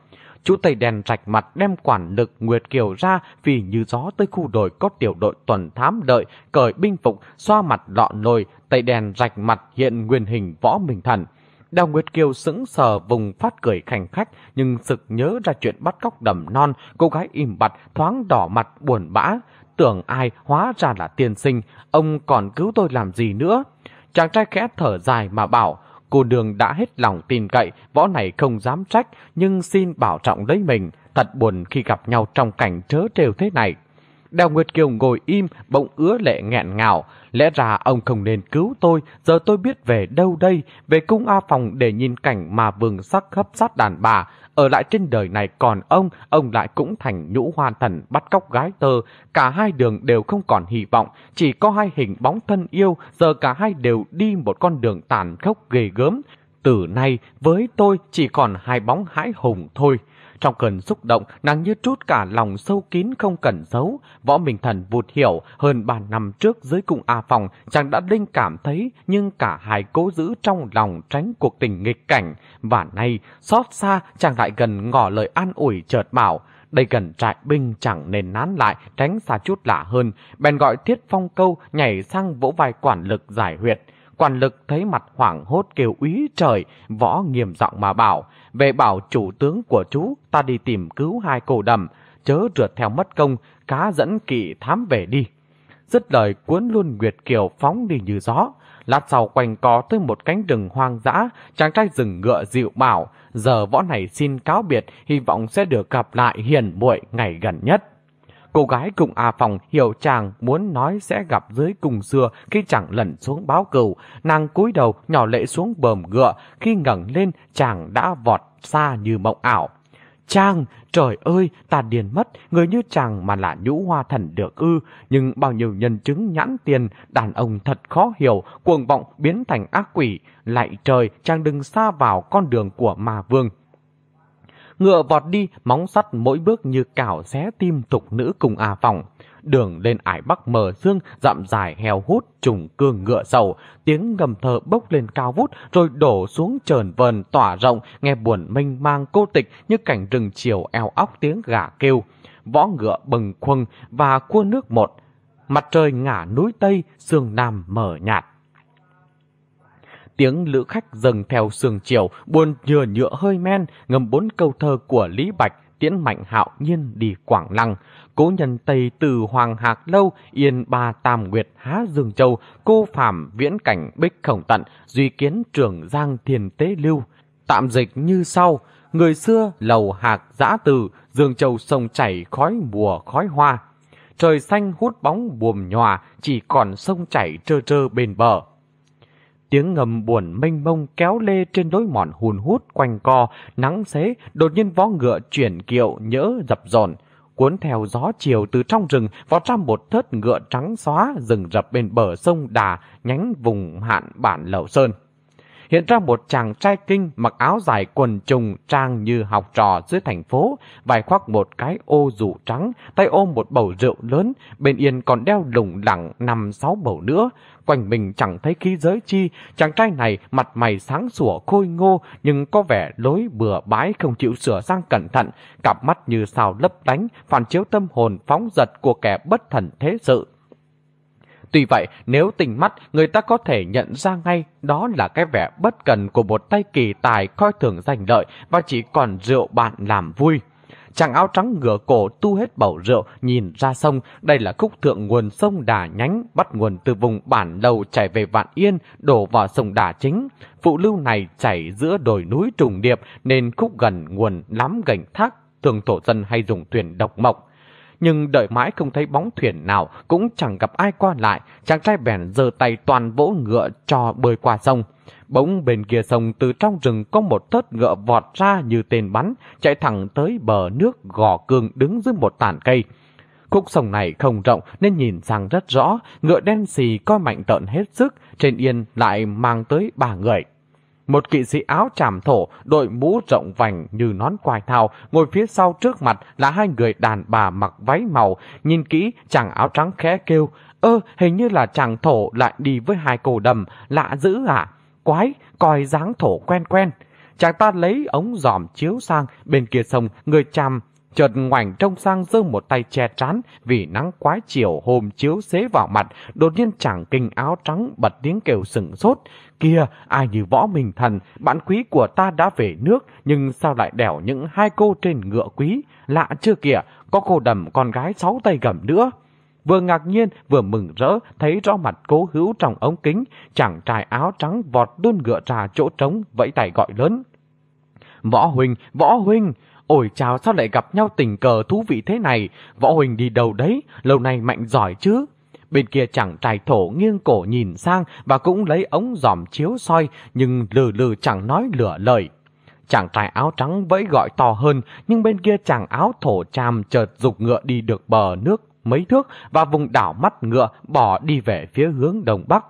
Chú Tây đèn rạch mặt đem quản lực Nguyệt Kiều ra vì như gió tới khu đồi có tiểu đội tuần thám đợi, cởi binh phục, xoa mặt lọ nồi, Tây đèn rạch mặt hiện nguyên hình võ minh thần. Đào Nguyệt Kiều sững sờ vùng phát cười khảnh khách, nhưng sực nhớ ra chuyện bắt cóc đầm non, cô gái im bặt, thoáng đỏ mặt buồn bã. Tưởng ai hóa ra là tiên sinh, ông còn cứu tôi làm gì nữa? Chàng trai khẽ thở dài mà bảo, cô đường đã hết lòng tin cậy, võ này không dám trách, nhưng xin bảo trọng lấy mình. Thật buồn khi gặp nhau trong cảnh trớ trêu thế này. Đào Nguyệt Kiều ngồi im, bỗng ứa lệ nghẹn ngào. Lẽ ra ông không nên cứu tôi, giờ tôi biết về đâu đây, về cung A Phòng để nhìn cảnh mà vườn sắc hấp sát đàn bà. Ở lại trên đời này còn ông, ông lại cũng thành nhũ hoa thần bắt cóc gái tơ. Cả hai đường đều không còn hy vọng, chỉ có hai hình bóng thân yêu, giờ cả hai đều đi một con đường tàn khốc ghê gớm. Từ nay, với tôi chỉ còn hai bóng hãi hùng thôi. Trong cơn xúc động, nàng như trút cả lòng sâu kín không cần giấu. Võ Minh Thần vụt hiểu hơn 3 năm trước dưới cung A Phòng, chàng đã linh cảm thấy, nhưng cả hai cố giữ trong lòng tránh cuộc tình nghịch cảnh. Và nay, xót xa, chàng lại gần ngỏ lời an ủi chợt bảo. Đây gần trại binh chẳng nên nán lại, tránh xa chút lạ hơn. Bèn gọi thiết phong câu, nhảy sang vỗ vai quản lực giải huyệt. Quản lực thấy mặt hoảng hốt kêu úy trời, võ nghiêm giọng mà bảo, về bảo chủ tướng của chú, ta đi tìm cứu hai cô đầm, chớ rượt theo mất công, cá dẫn kỵ thám về đi. Dứt lời cuốn luôn Nguyệt Kiều phóng đi như gió. Lát sau quanh co tới một cánh rừng hoang dã, chàng trai rừng ngựa dịu bảo, giờ võ này xin cáo biệt, hy vọng sẽ được gặp lại hiền muội ngày gần nhất. Cô gái cùng A Phòng hiểu chàng muốn nói sẽ gặp dưới cùng xưa khi chẳng lẩn xuống báo cừu. Nàng cúi đầu nhỏ lệ xuống bờm ngựa, khi ngẩng lên chàng đã vọt xa như mộng ảo. Chàng, trời ơi, ta điền mất, người như chàng mà là nhũ hoa thần được ư, nhưng bao nhiêu nhân chứng nhãn tiền, đàn ông thật khó hiểu, cuồng vọng biến thành ác quỷ. Lại trời, chàng đừng xa vào con đường của ma vương, ngựa vọt đi, móng sắt mỗi bước như cào xé tim tục nữ cùng à phòng. Đường lên ải bắc mờ sương, dặm dài heo hút, trùng cương ngựa sầu, tiếng ngầm thở bốc lên cao vút, rồi đổ xuống trờn vần tỏa rộng, nghe buồn mênh mang cô tịch như cảnh rừng chiều eo óc tiếng gà kêu. võ ngựa bừng khuâng và cua nước một. Mặt trời ngả núi Tây, sương Nam mở nhạt. Tiếng lữ khách dần theo sương chiều, buồn nhựa nhựa hơi men, ngầm bốn câu thơ của Lý Bạch, tiễn mạnh hạo nhiên đi Quảng Lăng. Cố nhân Tây từ Hoàng Hạc Lâu, Yên Ba Tam Nguyệt Há Dương Châu, Cô Phạm Viễn Cảnh Bích Khổng Tận, Duy Kiến Trường Giang Thiền Tế Lưu. Tạm dịch như sau, người xưa lầu hạc giã từ, Dương Châu sông chảy khói mùa khói hoa. Trời xanh hút bóng buồm nhòa, chỉ còn sông chảy trơ trơ bên bờ. Tiếng ngầm buồn mênh mông kéo lê trên đối mòn hùn hút quanh co, nắng xế, đột nhiên vó ngựa chuyển kiệu nhỡ dập dồn cuốn theo gió chiều từ trong rừng vào trong một thớt ngựa trắng xóa rừng rập bên bờ sông Đà, nhánh vùng hạn bản Lậu Sơn. Hiện ra một chàng trai kinh mặc áo dài quần trùng trang như học trò dưới thành phố, vài khoác một cái ô rủ trắng, tay ôm một bầu rượu lớn, bên yên còn đeo lủng lẳng năm sáu bầu nữa, quanh mình chẳng thấy khí giới chi, chàng trai này mặt mày sáng sủa khôi ngô nhưng có vẻ lối bừa bãi không chịu sửa sang cẩn thận, cặp mắt như sao lấp đánh, phản chiếu tâm hồn phóng giật của kẻ bất thần thế sự. Tuy vậy, nếu tình mắt, người ta có thể nhận ra ngay đó là cái vẻ bất cần của một tay kỳ tài coi thường giành lợi và chỉ còn rượu bạn làm vui. Chàng áo trắng ngửa cổ tu hết bầu rượu, nhìn ra sông, đây là khúc thượng nguồn sông Đà nhánh, bắt nguồn từ vùng bản đầu chảy về Vạn Yên, đổ vào sông Đà chính. Phụ lưu này chảy giữa đồi núi trùng điệp nên khúc gần nguồn lắm gành thác, thường thổ dân hay dùng thuyền độc mộc. Nhưng đợi mãi không thấy bóng thuyền nào, cũng chẳng gặp ai qua lại, chàng trai bèn giơ tay toàn vỗ ngựa cho bơi qua sông. Bỗng bên kia sông từ trong rừng có một thớt ngựa vọt ra như tên bắn, chạy thẳng tới bờ nước gò cương đứng dưới một tàn cây. Khúc sông này không rộng nên nhìn sang rất rõ, ngựa đen xì coi mạnh tợn hết sức, trên yên lại mang tới ba người. Một kỵ sĩ áo chàm thổ, đội mũ rộng vành như nón quài thao, ngồi phía sau trước mặt là hai người đàn bà mặc váy màu. Nhìn kỹ, chàng áo trắng khẽ kêu, ơ, hình như là chàng thổ lại đi với hai cô đầm, lạ dữ à? quái, coi dáng thổ quen quen. Chàng ta lấy ống giòm chiếu sang bên kia sông, người chàm chợt ngoảnh trông sang giơ một tay che trán vì nắng quái chiều hôm chiếu xế vào mặt, đột nhiên chàng kinh áo trắng bật tiếng kêu sừng sốt. Kia, ai như võ mình thần, bạn quý của ta đã về nước, nhưng sao lại đẻo những hai cô trên ngựa quý? Lạ chưa kìa, có cô đầm con gái sáu tay gầm nữa vừa ngạc nhiên vừa mừng rỡ thấy rõ mặt cố hữu trong ống kính, chàng trai áo trắng vọt đun ngựa trà chỗ trống vẫy tay gọi lớn. Võ Huynh, Võ Huynh! Ôi chào sao lại gặp nhau tình cờ thú vị thế này? Võ Huynh đi đâu đấy? Lâu nay mạnh giỏi chứ? Bên kia chàng trai thổ nghiêng cổ nhìn sang và cũng lấy ống giòm chiếu soi, nhưng lừ lừ chẳng nói lửa lời. Chàng trai áo trắng vẫy gọi to hơn, nhưng bên kia chàng áo thổ chàm chợt dục ngựa đi được bờ nước mấy thước và vùng đảo mắt ngựa bỏ đi về phía hướng đông bắc.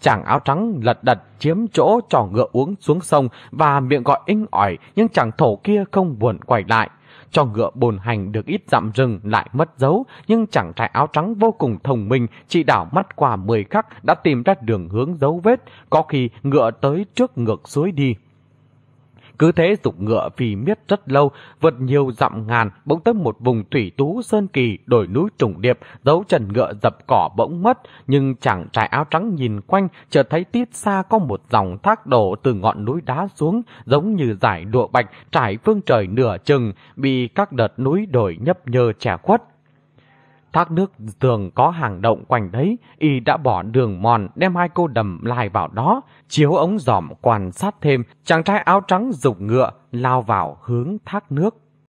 Chàng áo trắng lật đật chiếm chỗ cho ngựa uống xuống sông và miệng gọi inh ỏi, nhưng chàng thổ kia không buồn quay lại. Cho ngựa bồn hành được ít dặm rừng lại mất dấu, nhưng chàng trai áo trắng vô cùng thông minh, chỉ đảo mắt qua 10 khắc đã tìm ra đường hướng dấu vết có khi ngựa tới trước ngược suối đi. Cứ thế dục ngựa vì miết rất lâu, vượt nhiều dặm ngàn, bỗng tới một vùng thủy tú sơn kỳ, đồi núi trùng điệp, dấu trần ngựa dập cỏ bỗng mất, nhưng chàng trai áo trắng nhìn quanh, chợt thấy tít xa có một dòng thác đổ từ ngọn núi đá xuống, giống như giải đụa bạch trải phương trời nửa chừng, bị các đợt núi đồi nhấp nhơ che khuất. Thác nước tường có hàng động quanh đấy, y đã bỏ đường mòn đem hai cô đầm lai vào đó, chiếu ống giỏm quan sát thêm, chàng trai áo trắng dục ngựa lao vào hướng thác nước.